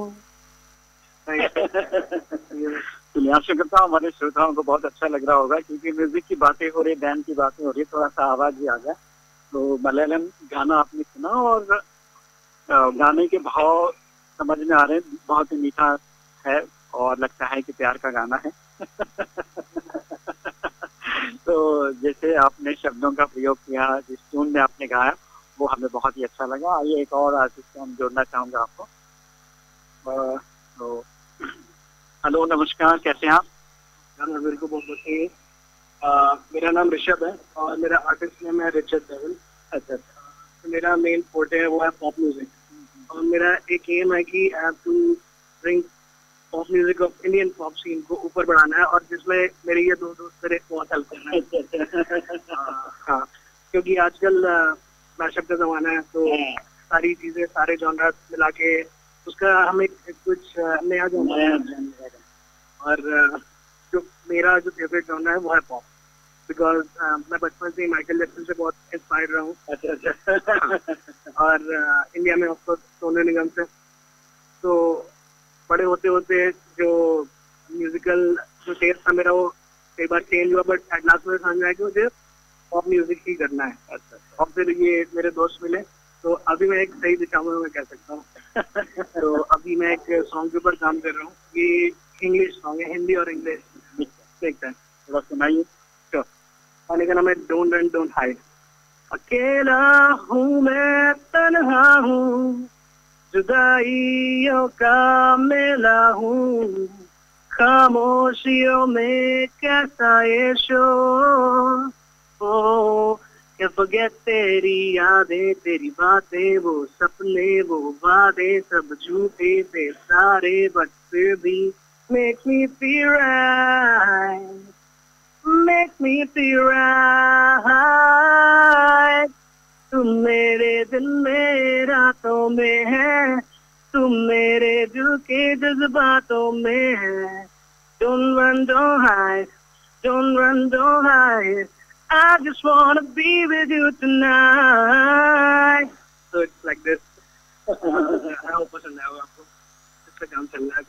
चलिए आशा करता हूँ हमारे श्रोताओं को बहुत अच्छा लग रहा होगा क्योंकि म्यूजिक की बातें हो रही बैंड की बातें हो रही थोड़ा सा आवाज भी आ गया तो मलयालम गाना आपने सुना और अ, गाने के भाव समझ में आ रहे हैं बहुत ही मीठा है और लगता है कि प्यार का गाना है तो जैसे आपने शब्दों का प्रयोग किया जिस ट्यून में आपने गाया वो हमें बहुत ही अच्छा लगा। आइए एक और आर्टिस्ट को हम जोड़ना चाहूँगा आपको। तो हेलो नमस्कार कैसे हैं आप? मेरे को बहुत आ, मेरा नाम ऋषभ है और मेरा आर्टिस्ट नेम है रिचर्ड डेविल अच्छा अच्छा। तो मेरा मेन फोटे है वो है पॉप म्यूज़िक और मेरा एक एम है कि I have to bring pop music of Indian pop scene को ऊपर बढ़ाना है और जिसमें मेरे ये दो दोस्त मेरे बहुत हेल्प कर रहे हैं। हाँ क्योंकि आजकल मैशअप का जमाना है तो सारी चीज़ें सारे जॉनर मिला के उसका हमें कुछ आ, नया जॉनर और जो मेरा जो फेवरेट जॉनर है वो है पॉप बिकॉज़ मैं बचपन से ही माइकल जैक्सन से बहुत इंस्पायर्ड रहा हूँ। अच्छा अच्छा। और इंडिया में ऑफकोर्स सोनू निगम से। तो बड़े होते होते जो म्यूजिकल जो टेस्ट था मेरा वो कई बार चेंज हुआ बट एट लास्ट मुझे समझ आया कि मुझे पॉप म्यूज़िक ही करना है। अच्छा और फिर ये मेरे दोस्त मिले तो अभी मैं एक सही दिशा में मैं कह सकता हूँ। तो अभी मैं एक सॉन्ग के ऊपर काम कर रहा हूँ ये इंग्लिश सॉन्ग है हिंदी और इंग्लिश देखते हैं। थोड़ा सुनाइए। तो गाने का नाम है डोंट रन डोंट हाइड अकेला हूँ मैं तन्हा हूँ जुदाइयों का मेला हूँ खामोशियों में कैसा ये शोर? हो क्या बगे तेरी यादें, तेरी बातें, वो सपने, वो वादे, सब झूठे थे सारे, बट फिर भी मेक मी फ़ी मेक मी फ़ी तुम मेरे दिल में रातों में है, तुम मेरे दिल के जज्बातों में है। Don't run to hide don't run to hide I just wanna be with you tonight. So it's like this. है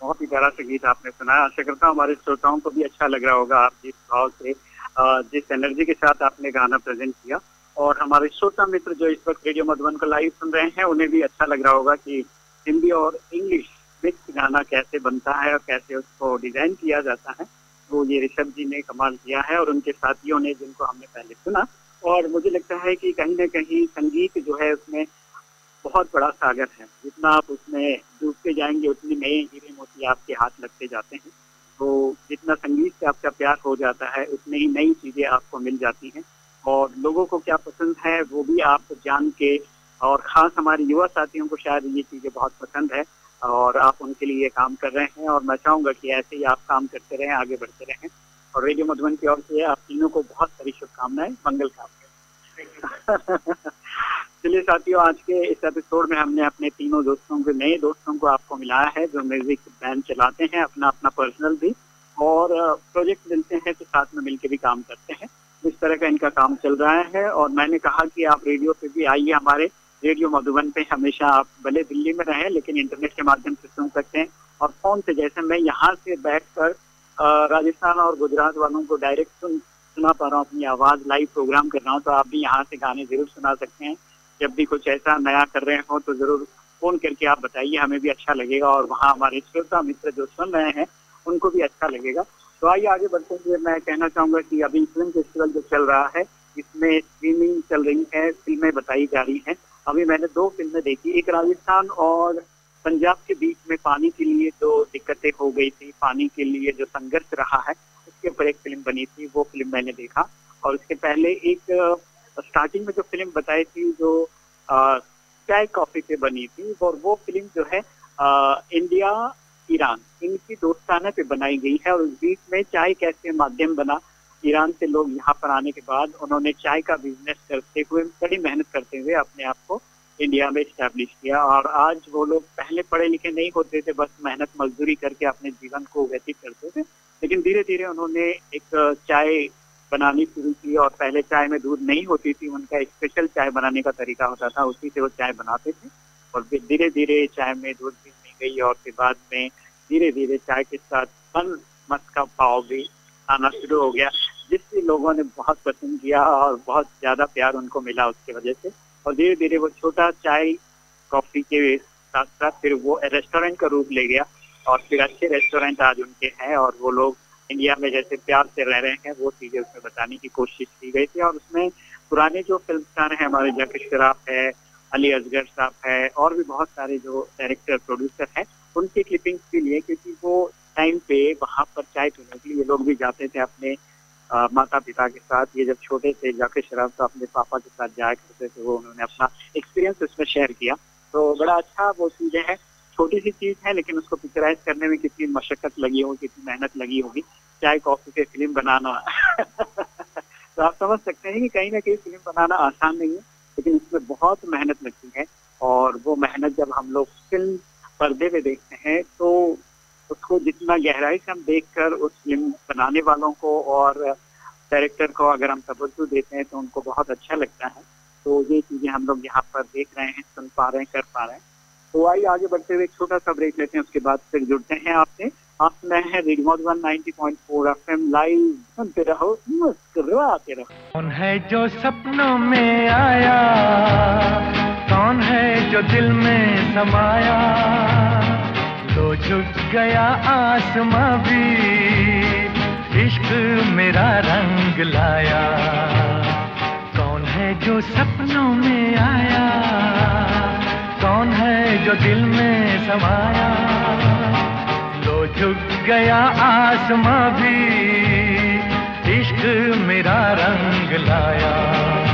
बहुत ही प्यारा सा गीत आपने सुनाया। आशा करता हूँ हमारे श्रोताओं को भी अच्छा लग रहा होगा आप जिस भाव से जिस एनर्जी के साथ आपने गाना प्रेजेंट किया। और हमारे श्रोता मित्र जो इस वक्त रेडियो मधुबन को लाइव सुन रहे हैं, उन्हें भी अच्छा लग रहा होगा कि हिंदी और इंग्लिश मिक्स गाना कैसे बनता है और कैसे उसको डिज़ाइन किया जाता है। वो ये ऋषभ जी ने कमाल किया है और उनके साथियों ने जिनको हमने पहले सुना। और मुझे लगता है कि कहीं ना कहीं संगीत जो है उसमें बहुत बड़ा सागर है। जितना आप उसमें डूबते जाएँगे, उतनी नए हीरे मोती आपके हाथ लगते जाते हैं। तो जितना संगीत से आपका प्यार हो जाता है, उतनी ही नई चीज़ें आपको मिल जाती हैं। और लोगों को क्या पसंद है, वो भी आप जान के, और खास हमारे युवा साथियों को शायद ये चीज़ें बहुत पसंद है। और आप उनके लिए ये काम कर रहे हैं और मैं चाहूँगा कि ऐसे ही आप काम करते रहें, आगे बढ़ते रहें। और रेडियो मधुबन की ओर से आप तीनों को बहुत सारी शुभकामनाएँ, मंगल कामनाएँ चलिए साथियों, आज के इस एपिसोड में हमने अपने तीनों दोस्तों को, नए दोस्तों को आपको मिलाया है, जो म्यूज़िक बैंड चलाते हैं अपना अपना पर्सनल भी। और प्रोजेक्ट मिलते हैं तो साथ में मिलकर भी काम करते हैं। इस तरह का इनका काम चल रहा है और मैंने कहा कि आप रेडियो पे भी आइए हमारे रेडियो मधुबन पे हमेशा आप भले दिल्ली में रहें लेकिन इंटरनेट के माध्यम से सुन सकते हैं। और फ़ोन से जैसे मैं यहाँ से बैठकर अ, राजस्थान और गुजरात वालों को डायरेक्ट सुन सुना पा रहा हूँ अपनी आवाज़ लाइव प्रोग्राम कर रहा हूँ तो आप भी यहाँ से गाने ज़रूर सुना सकते हैं। जब भी कुछ ऐसा नया कर रहे हो तो ज़रूर फ़ोन करके आप बताइए हमें भी अच्छा लगेगा और वहाँ हमारे श्रोता मित्र जो सुन रहे हैं उनको भी अच्छा लगेगा। तो आइए आगे बढ़ते हुए मैं कहना चाहूँगा कि अभी फ़िल्म फेस्टिवल जो चल रहा है इसमें स्ट्रीमिंग चल रही है फ़िल्में बताई जा रही हैं। अभी मैंने दो फ़िल्में देखी एक राजस्थान और पंजाब के बीच में पानी के लिए जो दिक्कतें हो गई थी पानी के लिए जो संघर्ष रहा है उसके ऊपर एक फ़िल्म बनी थी वो फ़िल्म मैंने देखा। और उसके पहले एक स्टार्टिंग में जो फ़िल्म बताई थी जो चाय कॉफ़ी पे बनी थी और वो फ़िल्म जो है अ, इंडिया ईरान इनकी दोस्ताना पे बनाई गई है और उस बीच में चाय कैसे माध्यम बना ईरान से लोग यहाँ पर आने के बाद उन्होंने चाय का बिज़नेस करते हुए बड़ी मेहनत करते हुए अपने आप को इंडिया में स्टैब्लिश किया। और आज वो लोग पहले पढ़े लिखे नहीं होते थे, बस मेहनत मजदूरी करके अपने जीवन को व्यतीत करते थे। लेकिन धीरे धीरे उन्होंने एक चाय बनानी शुरू की और पहले चाय में दूध नहीं होती थी, उनका स्पेशल चाय बनाने का तरीका होता था, उसी से वो चाय बनाते थे। और फिर धीरे धीरे चाय में दूध भी नहीं गई और फिर बाद में धीरे धीरे चाय के साथ फन मत का पाव भी आना शुरू हो गया। जिससे लोगों ने बहुत पसंद किया और बहुत ज़्यादा प्यार उनको मिला उसकी वजह से। और धीरे धीरे वो छोटा चाय कॉफ़ी के साथ साथ फिर वो रेस्टोरेंट का रूप ले गया और फिर अच्छे रेस्टोरेंट आज उनके हैं और वो लोग इंडिया में जैसे प्यार से रह रहे हैं, वो चीज़ें उसमें बताने की कोशिश की गई थी। और उसमें पुराने जो फ़िल्म स्टार हैं, हमारे जैके शराफ है, अली असगर साहब है और भी बहुत सारे जो डायरेक्टर प्रोड्यूसर हैं, उनकी क्लिपिंग्स भी लिए क्योंकि वो टाइम पे वहाँ पर चाय पीने के लिए लोग भी जाते थे अपने माता पिता के साथ ये जब छोटे थे जाके शराब तो अपने पापा के साथ जाया करते थे, वो उन्होंने अपना एक्सपीरियंस उसमें शेयर किया। तो बड़ा अच्छा वो चीज़ें हैं। छोटी सी चीज़ है, लेकिन उसको पिक्चराइज करने में कितनी मशक्कत लगी होगी, कितनी मेहनत लगी होगी। चाय कॉफ़ी के फ़िल्म बनाना तो आप समझ सकते हैं कि कहीं ना कहीं फ़िल्म बनाना आसान नहीं है, लेकिन इसमें बहुत मेहनत लगती है। और वो मेहनत जब हम लोग फ़िल्म पर्दे पे देखते हैं तो उसको जितना गहराई से हम देखकर उस फ़िल्म बनाने वालों को और डायरेक्टर को अगर हम तवज्जो देते हैं तो उनको बहुत अच्छा लगता है। तो ये चीज़ें हम लोग यहाँ पर देख रहे हैं, सुन पा रहे हैं, कर पा रहे हैं। तो आइए आगे बढ़ते हुए एक छोटा सा ब्रेक लेते हैं, उसके बाद फिर जुड़ते हैं आपसे। आप सुना है रेडियो मधुबन 90.4 एफएम लाइव। सुनते रहो, मुस्कुराते रहो। कौन है जो सपनों में आया? कौन है जो दिल में समाया? तो झुक गया आसमां भी। इश्क मेरा रंग लाया। कौन है जो सपनों में आया? कौन है जो दिल में समाया? लो झुक गया आसमां भी। इश्क मेरा रंग लाया।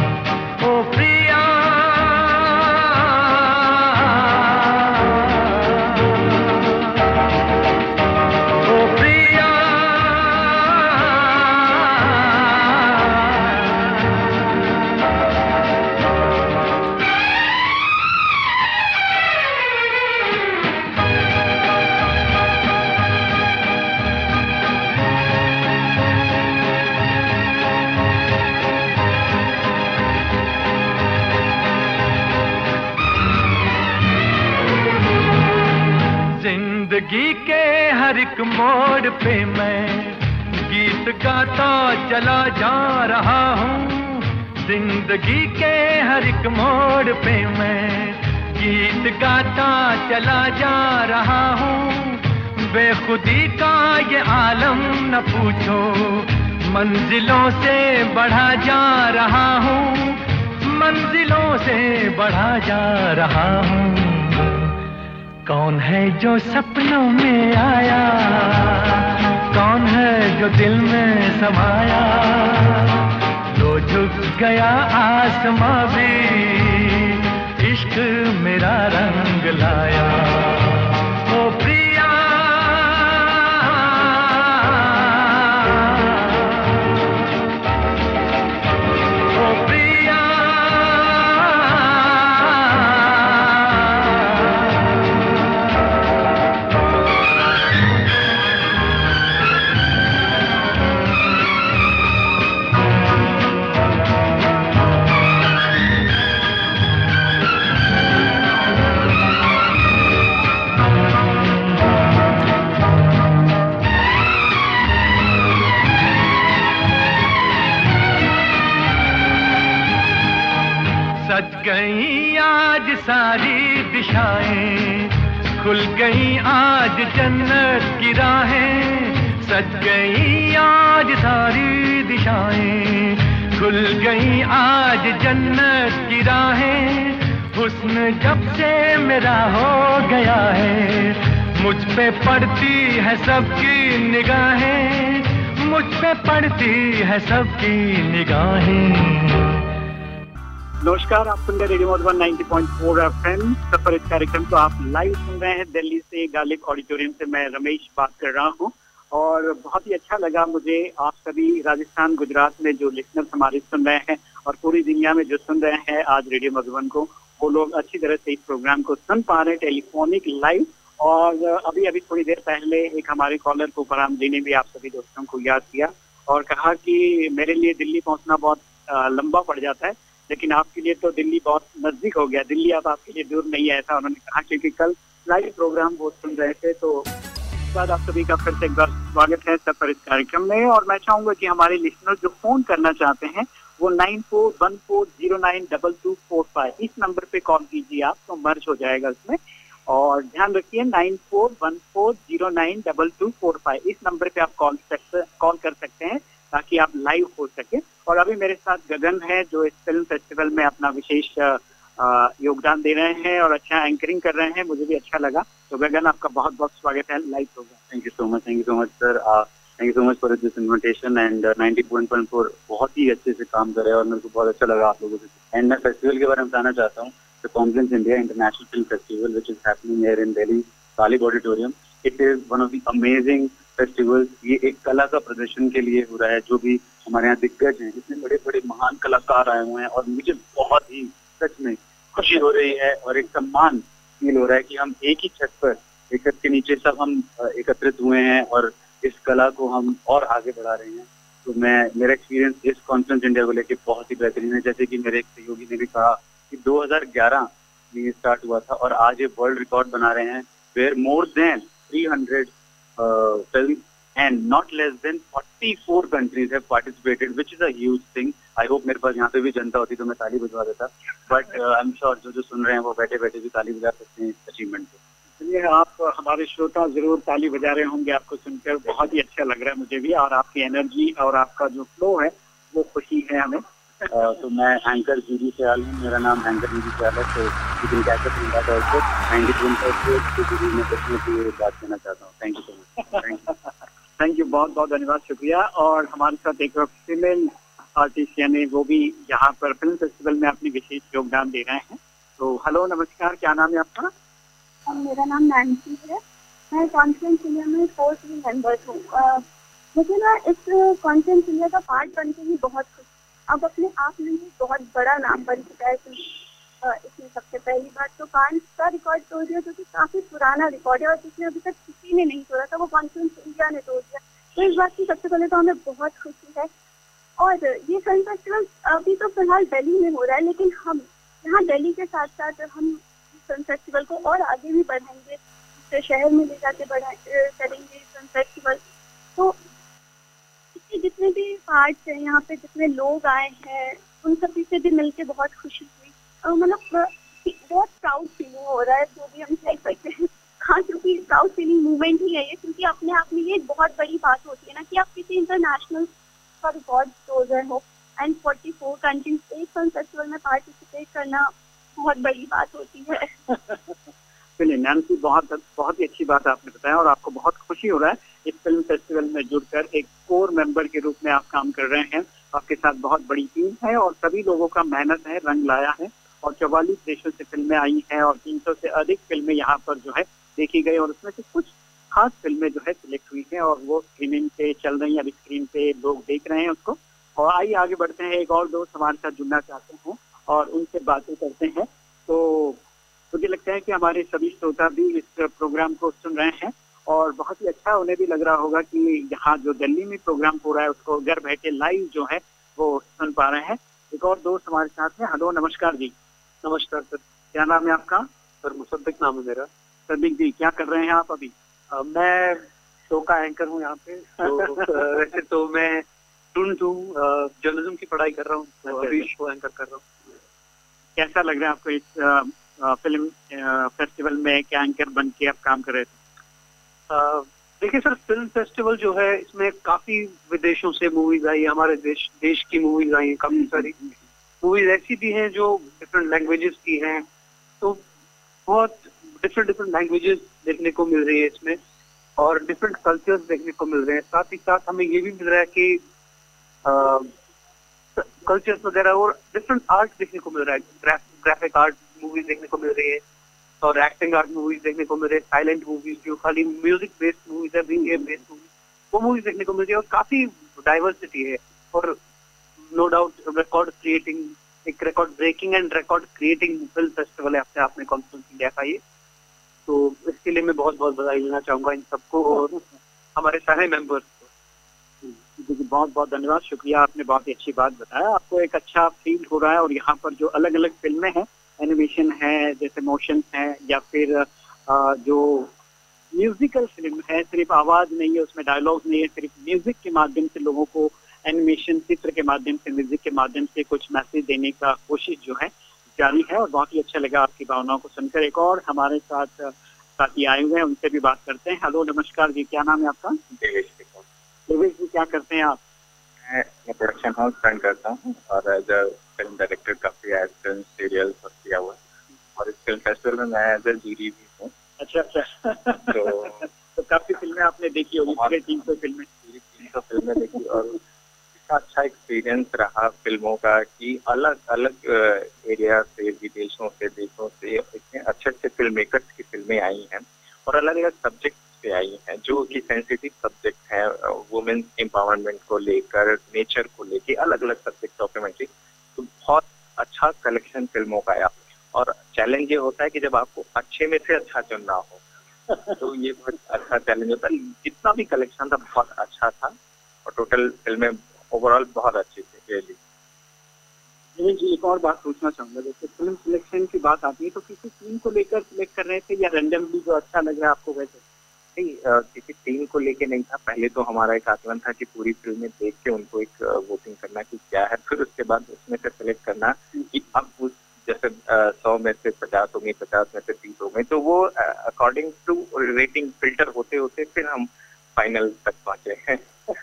एक मोड़ पे मैं गीत गाता चला जा रहा हूँ। ज़िंदगी के हर एक मोड़ पे मैं गीत गाता चला जा रहा हूँ। बेखुदी का ये आलम न पूछो, मंजिलों से बढ़ा जा रहा हूँ। मंजिलों से बढ़ा जा रहा हूँ। कौन है जो सपनों में आया? कौन है जो दिल में समाया? जो झुक गया आसमां भी इश्क मेरा रंग लाया। आज सारी दिशाएँ खुल गई, आज जन्नत की राहें। सज गई आज सारी दिशाएँ। खुल गई आज जन्नत की राहें। हुस्न जब से मेरा हो गया है, मुझ पे पड़ती है सबकी निगाहें। मुझ पे पड़ती है सबकी निगाहें। नमस्कार, आप सुन रहे रेडियो मधुबन 90.4 एफएम। सफ़र इस कार्यक्रम को आप लाइव सुन रहे हैं। दिल्ली से गालिब ऑडिटोरियम से मैं रमेश बात कर रहा हूँ। और बहुत ही अच्छा लगा मुझे आप सभी राजस्थान, गुजरात में जो लिसनर्स हमारे सुन रहे हैं और पूरी दुनिया में जो सुन रहे हैं आज रेडियो मधुबन को, वो लोग अच्छी तरह से इस प्रोग्राम को सुन पा रहे हैं टेलीफोनिक लाइव और अभी अभी थोड़ी देर पहले एक हमारे कॉलर को पराम जी ने भी आप सभी दोस्तों को याद किया और कहा कि मेरे लिए दिल्ली पहुँचना बहुत लंबा पड़ जाता है। लेकिन आपके लिए तो दिल्ली बहुत नज़दीक हो गया। दिल्ली अब आपके लिए दूर नहीं है, ऐसा उन्होंने कहा, क्योंकि कल लाइव प्रोग्राम वो सुन रहे थे तो बाद आप सभी का फिर से एक बार स्वागत है सफ़र इस कार्यक्रम में। और मैं चाहूँगा कि हमारे लिसनर जो फ़ोन करना चाहते हैं, वो nine four one four zero nine double two four five इस नंबर पे कॉल कीजिए आप तो मर्ज हो जाएगा उसमें। और ध्यान रखिए nine four one four zero nine double two four five इस नंबर पे आप कॉल कॉल कर सकते हैं। ताकि आप लाइव हो सके। और अभी मेरे साथ गगन है, जो इस फ़िल्म फेस्टिवल में अपना विशेष योगदान दे रहे हैं और अच्छा एंकरिंग कर रहे हैं। मुझे भी अच्छा लगा। तो गगन, आपका बहुत बहुत स्वागत है। Live programme thank you so much thank you so much sir thank you so much for this invitation and ninety point point four बहुत ही अच्छे से काम करे और मेरे को बहुत अच्छा लगा आप लोगों से। एंड मैं फेस्टिवल के बारे में बताना चाहता हूँ। The conference India international film festival which is happening auditorium it is one of the amazing festival, ये एक कला का प्रदर्शन के लिए हो रहा है, जो भी हमारे यहाँ दिग्गज हैं इसमें बड़े बड़े महान कलाकार आए हुए हैं और मुझे बहुत ही सच में खुशी हो रही है और एक सम्मान फील हो रहा है कि हम एक ही छत पर, एक छत के नीचे सब हम एकत्रित हुए हैं और इस कला को हम और आगे बढ़ा रहे हैं। तो मैं, मेरा एक्सपीरियंस इस कॉन्फ्रेंस इंडिया को लेकर बहुत ही बेहतरीन है। जैसे कि मेरे एक सहयोगी ने भी कहा कि 2011 में स्टार्ट हुआ था और आज ये वर्ल्ड रिकॉर्ड बना रहे हैं where more than 300 uh, film and not less than 44 countries have participated, which is a huge thing. I hope मेरे पास यहाँ पे भी जनता होती तो मैं ताली बजवा देता। बट आई एम श्योर जो जो सुन रहे हैं वो बैठे बैठे भी ताली बजा सकते हैं इस अचीवमेंट को चलिए आप हमारे श्रोता ज़रूर ताली बजा रहे होंगे आपको सुनकर। बहुत ही अच्छा लग रहा है मुझे भी और आपकी एनर्जी और आपका जो फ्लो है वो खुशी है हमें। तो मैं एंकर जीडी सयाल हूँ। मेरा नाम एंकर जीडी सयाल है तो you can catch up in that also and it will GD में डेफिनेटली बात करना चाहता हूँ। Thank you so much thank you बहुत बहुत धन्यवाद शुक्रिया। और हमारे साथ एक फीमेल आर्टिस्ट यानी वो भी यहाँ पर फ़िल्म फेस्टिवल में अपनी विशेष योगदान दे रहे हैं। तो हेलो नमस्कार। क्या नाम है आपका? मेरा नाम नैन्सी है। मैं कॉन्फ्रेंस इंडिया में फोर्थ मेंबर हूँ। मुझे ना इस कॉन्फ्रेंस इंडिया का पार्ट बनते ही बहुत खुशी अब अपने आप में ही बहुत बड़ा नाम बन चुका है इसमें सबसे पहली बात तो कान का रिकॉर्ड तोड़ दिया, जो कि काफ़ी पुराना रिकॉर्ड है और जिसने अभी तक किसी ने नहीं तोड़ा था, वो कॉन्फ्रेंस इंडिया ने तोड़ दिया। तो इस बात की सबसे पहले तो हमें बहुत खुशी है। और ये फ़िल्म फेस्टिवल अभी तो फ़िलहाल दिल्ली में हो रहा है, लेकिन हम यहाँ दिल्ली के साथ साथ हम फ़िल्म फेस्टिवल को और आगे भी बढ़ाएँगे शहर में ले जाके बढ़ा करेंगे फ़िल्म फेस्टिवल तो पार्ट्स हैं यहाँ पे जितने लोग आए हैं, उन सभी से भी मिलके बहुत खुशी हुई। मतलब बहुत प्राउड फीलिंग हो रहा है, जो भी हम कह सकते हैं। हाँ क्योंकि प्राउड फीलिंग मूवमेंट ही है ये, क्योंकि अपने आप में ये बहुत बड़ी बात होती है ना कि आप किसी इंटरनेशनल का रिकॉर्ड तोड़ हो। एंड फोर्टी फोर कंट्रीज़ एक फ़िल्म फेस्टिवल में पार्टिसिपेट करना बहुत बड़ी बात होती है। चलिए नैन्सी बहुत बहुत ही अच्छी बात आपने बताया और आपको बहुत खुशी हो रहा है। इस फ़िल्म फेस्टिवल में जुड़कर एक कोर मेंबर के रूप में आप काम कर रहे हैं। आपके साथ बहुत बड़ी टीम है और सभी लोगों का मेहनत है, रंग लाया है और चौवालीस देशों से फ़िल्में आई हैं और तीन सौ से अधिक फ़िल्में यहाँ पर जो है देखी गई और उसमें से कुछ खास फ़िल्में जो है सिलेक्ट हुई हैं और वो स्क्रीनिंग पे चल रही है। अभी स्क्रीन पे लोग देख रहे हैं उसको। और आइए आगे बढ़ते हैं। एक और दोस्त हमारे साथ जुड़ना चाहते हैं और उनसे बातें करते हैं। तो मुझे लगता है कि हमारे सभी श्रोता भी इस प्रोग्राम को सुन रहे हैं। और बहुत ही अच्छा उन्हें भी लग रहा होगा कि यहाँ जो दिल्ली में प्रोग्राम हो रहा है उसको घर बैठे लाइव जो है वो सुन पा रहे हैं। एक और दोस्त हमारे साथ में हेलो नमस्कार जी। नमस्कार सर। क्या नाम है आपका? सर मुसद्दिक नाम है मेरा। सद्दिक जी क्या कर रहे हैं आप अभी? आ, मैं शो का एंकर हूँ यहाँ पे। तो वैसे तो मैं स्टूडेंट हूँ जर्नलिज्म की पढ़ाई कर रहा हूँ तो अभी शो एंकर कर रहा हूँ। कैसा लग रहा है आपको इस फ़िल्म फेस्टिवल में क्या एंकर बन के आप काम कर रहे थे? देखिए सर फ़िल्म फेस्टिवल जो है, इसमें काफ़ी विदेशों से मूवीज़ आई, हमारे देश देश की मूवीज़ आई हैं, काफ़ी सारी। मूवीज़ ऐसी भी हैं जो डिफरेंट लैंग्वेजेस की हैं तो बहुत डिफरेंट डिफरेंट लैंग्वेजेस देखने को मिल रही है इसमें, और डिफरेंट कल्चर्स देखने को मिल रहे हैं। साथ ही साथ हमें ये भी मिल रहा है कि कल्चर्स वगैरह और डिफरेंट आर्ट देखने को मिल रहा है। ग्राफिक आर्ट मूवीज़ देखने को मिल रही है। और एक्टिंग आर्ट मूवीज़ देखने को मिल रही है साइलेंट मूवीज़ जो खाली म्यूज़िक बेस्ड मूवीज़ है गेम बेस्ड मूवीज़ वो मूवीज़ देखने को मिल रही है और काफ़ी डाइवर्सिटी है। और नो डाउट रिकॉर्ड क्रिएटिंग एक record breaking and record creating film festival है अपने आप में कॉन्फ्रेंस इंडिया का ये। तो इसके लिए मैं बहुत बहुत बधाई देना चाहूँगा इन सबको और हमारे सारे मेंबर्स को। देखिए बहुत बहुत धन्यवाद। शुक्रिया, आपने बहुत ही अच्छी बात बताया। आपको एक अच्छा फील हो रहा है और यहाँ पर जो अलग अलग फ़िल्में हैं एनिमेशन है जैसे मोशन है या फिर आ, जो म्यूजिकल फ़िल्म है सिर्फ़ आवाज़ नहीं है उसमें डायलॉग नहीं है सिर्फ़ म्यूज़िक के माध्यम से लोगों को एनिमेशन चित्र के माध्यम से म्यूज़िक के माध्यम से कुछ मैसेज देने का कोशिश जो है जारी है और बहुत ही अच्छा लगा आपकी भावनाओं को सुनकर। एक और हमारे साथ साथी आए हुए हैं उनसे भी बात करते हैं। हेलो नमस्कार जी क्या नाम है आपका? देवेश देवेश जी क्या करते हैं आप? मैं प्रोडक्शन हाउस रन करता हूँ और एज फ़िल्म डायरेक्टर काफ़ी एज फ़िल्म सीरियल सब किया हुआ और इस फ़िल्म फेस्टिवल में मैं एज अ जूरी भी हूँ। अच्छा अच्छा। तो, तो काफ़ी फ़िल्में आपने देखी होगी तीन सौ फ़िल्में तीन सौ फ़िल्में देखी और का अच्छा एक्सपीरियंस रहा फ़िल्मों का कि अलग अलग एरिया से विदेशों से देशों से इतने अच्छे अच्छे फ़िल्म मेकर्स की फ़िल्में आई हैं और अलग अलग सब्जेक्ट से आई हैं। जो कि सेंसिटिव सब्जेक्ट हैं वुमेन्स एम्पावरमेंट को लेकर नेचर को लेकर अलग अलग सब्जेक्ट डॉक्यूमेंट्री तो बहुत अच्छा कलेक्शन फ़िल्मों का आया और चैलेंज ये होता है कि जब आपको अच्छे में से अच्छा चुनना हो तो ये बहुत अच्छा चैलेंज होता है। जितना भी कलेक्शन था, बहुत अच्छा था। और टोटल फ़िल्में ओवरऑल बहुत अच्छी थी रियली जी, एक और बात पूछना चाहूँगा। जैसे फ़िल्म सिलेक्शन की बात आती है तो किसी टीम को लेकर सिलेक्ट कर रहे थे या रैंडमली जो अच्छा लग रहा है आपको वैसे? नहीं किसी टीम को लेके नहीं था। पहले तो हमारा एक आकलन था कि पूरी फ़िल्में देख के उनको एक वोटिंग करना कि क्या है। फिर उसके बाद उसमें से सिलेक्ट करना कि अब उस जैसे सौ में से पचास हो गई पचास में से तीस हो गई तो वो अकॉर्डिंग टू रेटिंग फ़िल्टर होते होते फिर हम फाइनल तक पहुँचे हैं।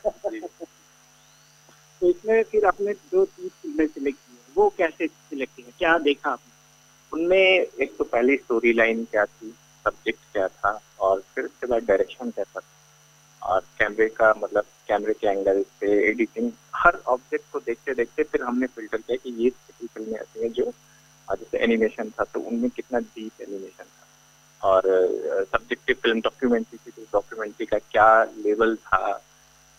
तो इसमें फिर आपने जो तीस फ़िल्में सिलेक्ट की वो कैसे सिलेक्ट की क्या देखा आपने? उनमें एक तो पहली स्टोरी लाइन क्या थी? सब्जेक्ट क्या था और फिर उसके बाद डायरेक्शन कैसा था? और कैमरे का मतलब कैमरे के एंगल से एडिटिंग हर ऑब्जेक्ट को देखते देखते फिर हमने फ़िल्टर किया कि ये कितनी फ़िल्में ऐसी हैं जो जैसे एनिमेशन था तो उनमें कितना डीप एनिमेशन था। और सब्जेक्टिव फ़िल्म डॉक्यूमेंट्री थी तो डॉक्यूमेंट्री का क्या लेवल था।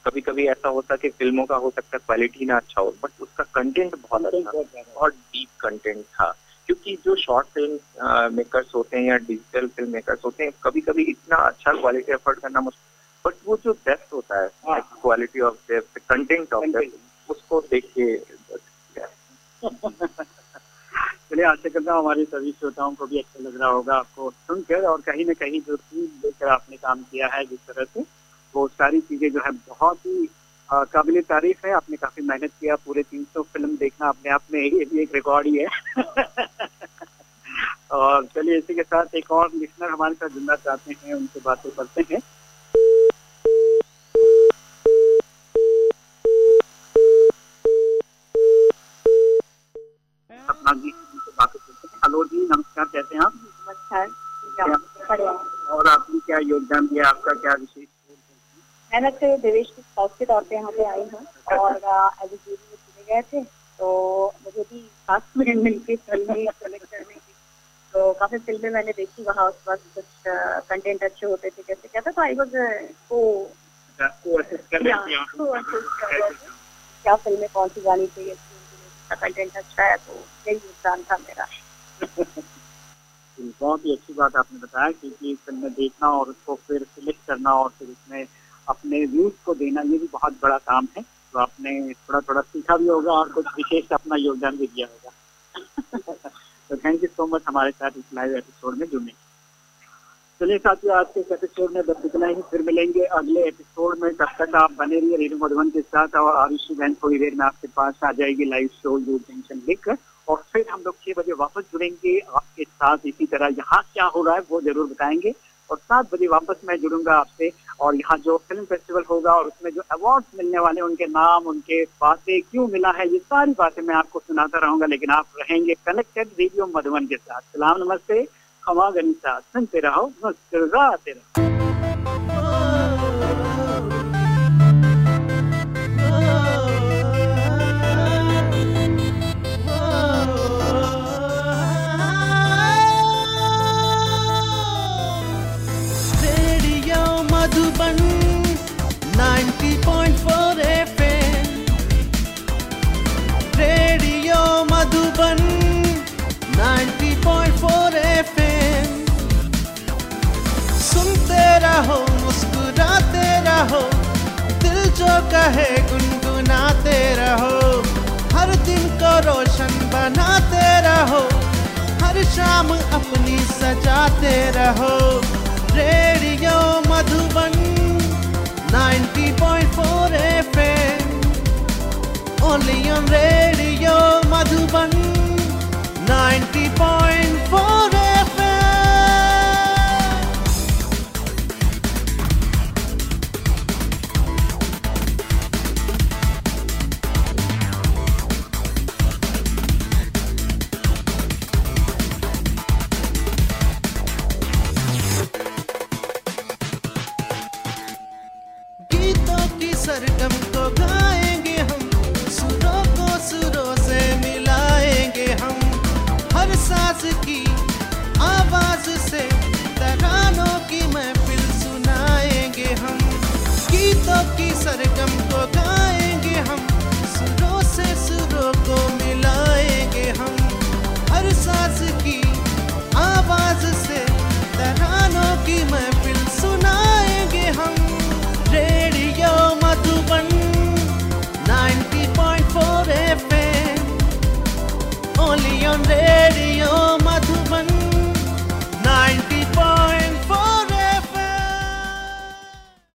कभी कभी ऐसा होता कि फ़िल्मों का हो सकता है क्वालिटी ना अच्छा हो बट उसका कंटेंट बहुत अच्छा बहुत डीप कंटेंट था। क्योंकि जो शॉर्ट फ़िल्म मेकर्स होते हैं या डिजिटल फ़िल्म मेकर्स होते हैं कभी कभी इतना अच्छा क्वालिटी एफर्ट करना मुश्किल बट वो जो बेस्ट होता है quality of depth content of depth उसको देख के चलिए आशा करता हूँ हमारे सभी श्रोताओं को भी अच्छा लग रहा होगा आपको सुनकर और कहीं ना कहीं जो चीज़ लेकर आपने काम किया है जिस तरह से वो सारी चीज़ें जो है बहुत ही काबिल तारीफ़ है आपने काफ़ी मेहनत किया पूरे 300 फ़िल्म देखना अपने आप में ये भी एक रिकॉर्ड ही है। और चलिए इसी के साथ एक और लिसनर हमारे साथ जुड़ना चाहते हैं उनसे बातें करते हैं। सपना जी बातें करते हैं। हेलो जी नमस्कार कैसे हैं आप? नमस्कार और आपने क्या योगदान दिया आपका क्या विशेष मैंने तो देवेश के स्काउट के तौर पे यहाँ पे आई हूँ और एज ए में चुने गए थे तो मुझे भी खास में मिलकर फ़िल्में सेलेक्ट करने की तो काफ़ी फ़िल्में मैंने देखी वहाँ उस वक्त कुछ कंटेंट अच्छे होते थे कैसे क्या था तो आई वॉज़ को क्या फ़िल्में कौन सी जानी चाहिए कंटेंट अच्छा है तो यही योगदान था मेरा। बहुत ही अच्छी बात आपने बताया क्योंकि फ़िल्म देखना और उसको फिर सिलेक्ट करना और फिर उसमें अपने व्यूज़ को देना, ये भी बहुत बड़ा काम है। तो आपने थोड़ा थोड़ा सीखा भी होगा और कुछ विशेष अपना योगदान भी दिया होगा। तो थैंक यू सो मच हमारे साथ इस लाइव एपिसोड में जुड़ने चलिए साथियों, आज के इस एपिसोड में बस इतना ही। फिर मिलेंगे अगले एपिसोड में। तब तक आप बने रहिए रेणु मधुबन के साथ और आयुषी बहन थोड़ी देर में आपके पास आ जाएगी लाइव शो यू टेंशन लिखकर और फिर हम लोग छह बजे वापस जुड़ेंगे आपके साथ। इसी तरह यहाँ क्या हो रहा है वो ज़रूर बताएँगे। और सात बजे वापस मैं जुड़ूँगा आपसे। और यहाँ जो फ़िल्म फेस्टिवल होगा और उसमें जो अवार्ड मिलने वाले उनके नाम, उनके बातें क्यों मिला है, ये सारी बातें मैं आपको सुनाता रहूँगा, लेकिन आप रहेंगे कनेक्टेड रेडियो मधुबन के साथ। सलाम, नमस्ते। खमा गनीसा सुनते रहो, मुस्कुराते रहो। Urban 90.4 FM Radio Madhuban 90.4 FM सुनते रहो, मुस्कुराते रहो, दिल जो कहे गुनगुनाते रहो। हर दिन को रोशन बनाते रहो, हर शाम अपनी सजाते रहो। radio Madhuban 90.4 FM only on radio madhuban 90.4 fm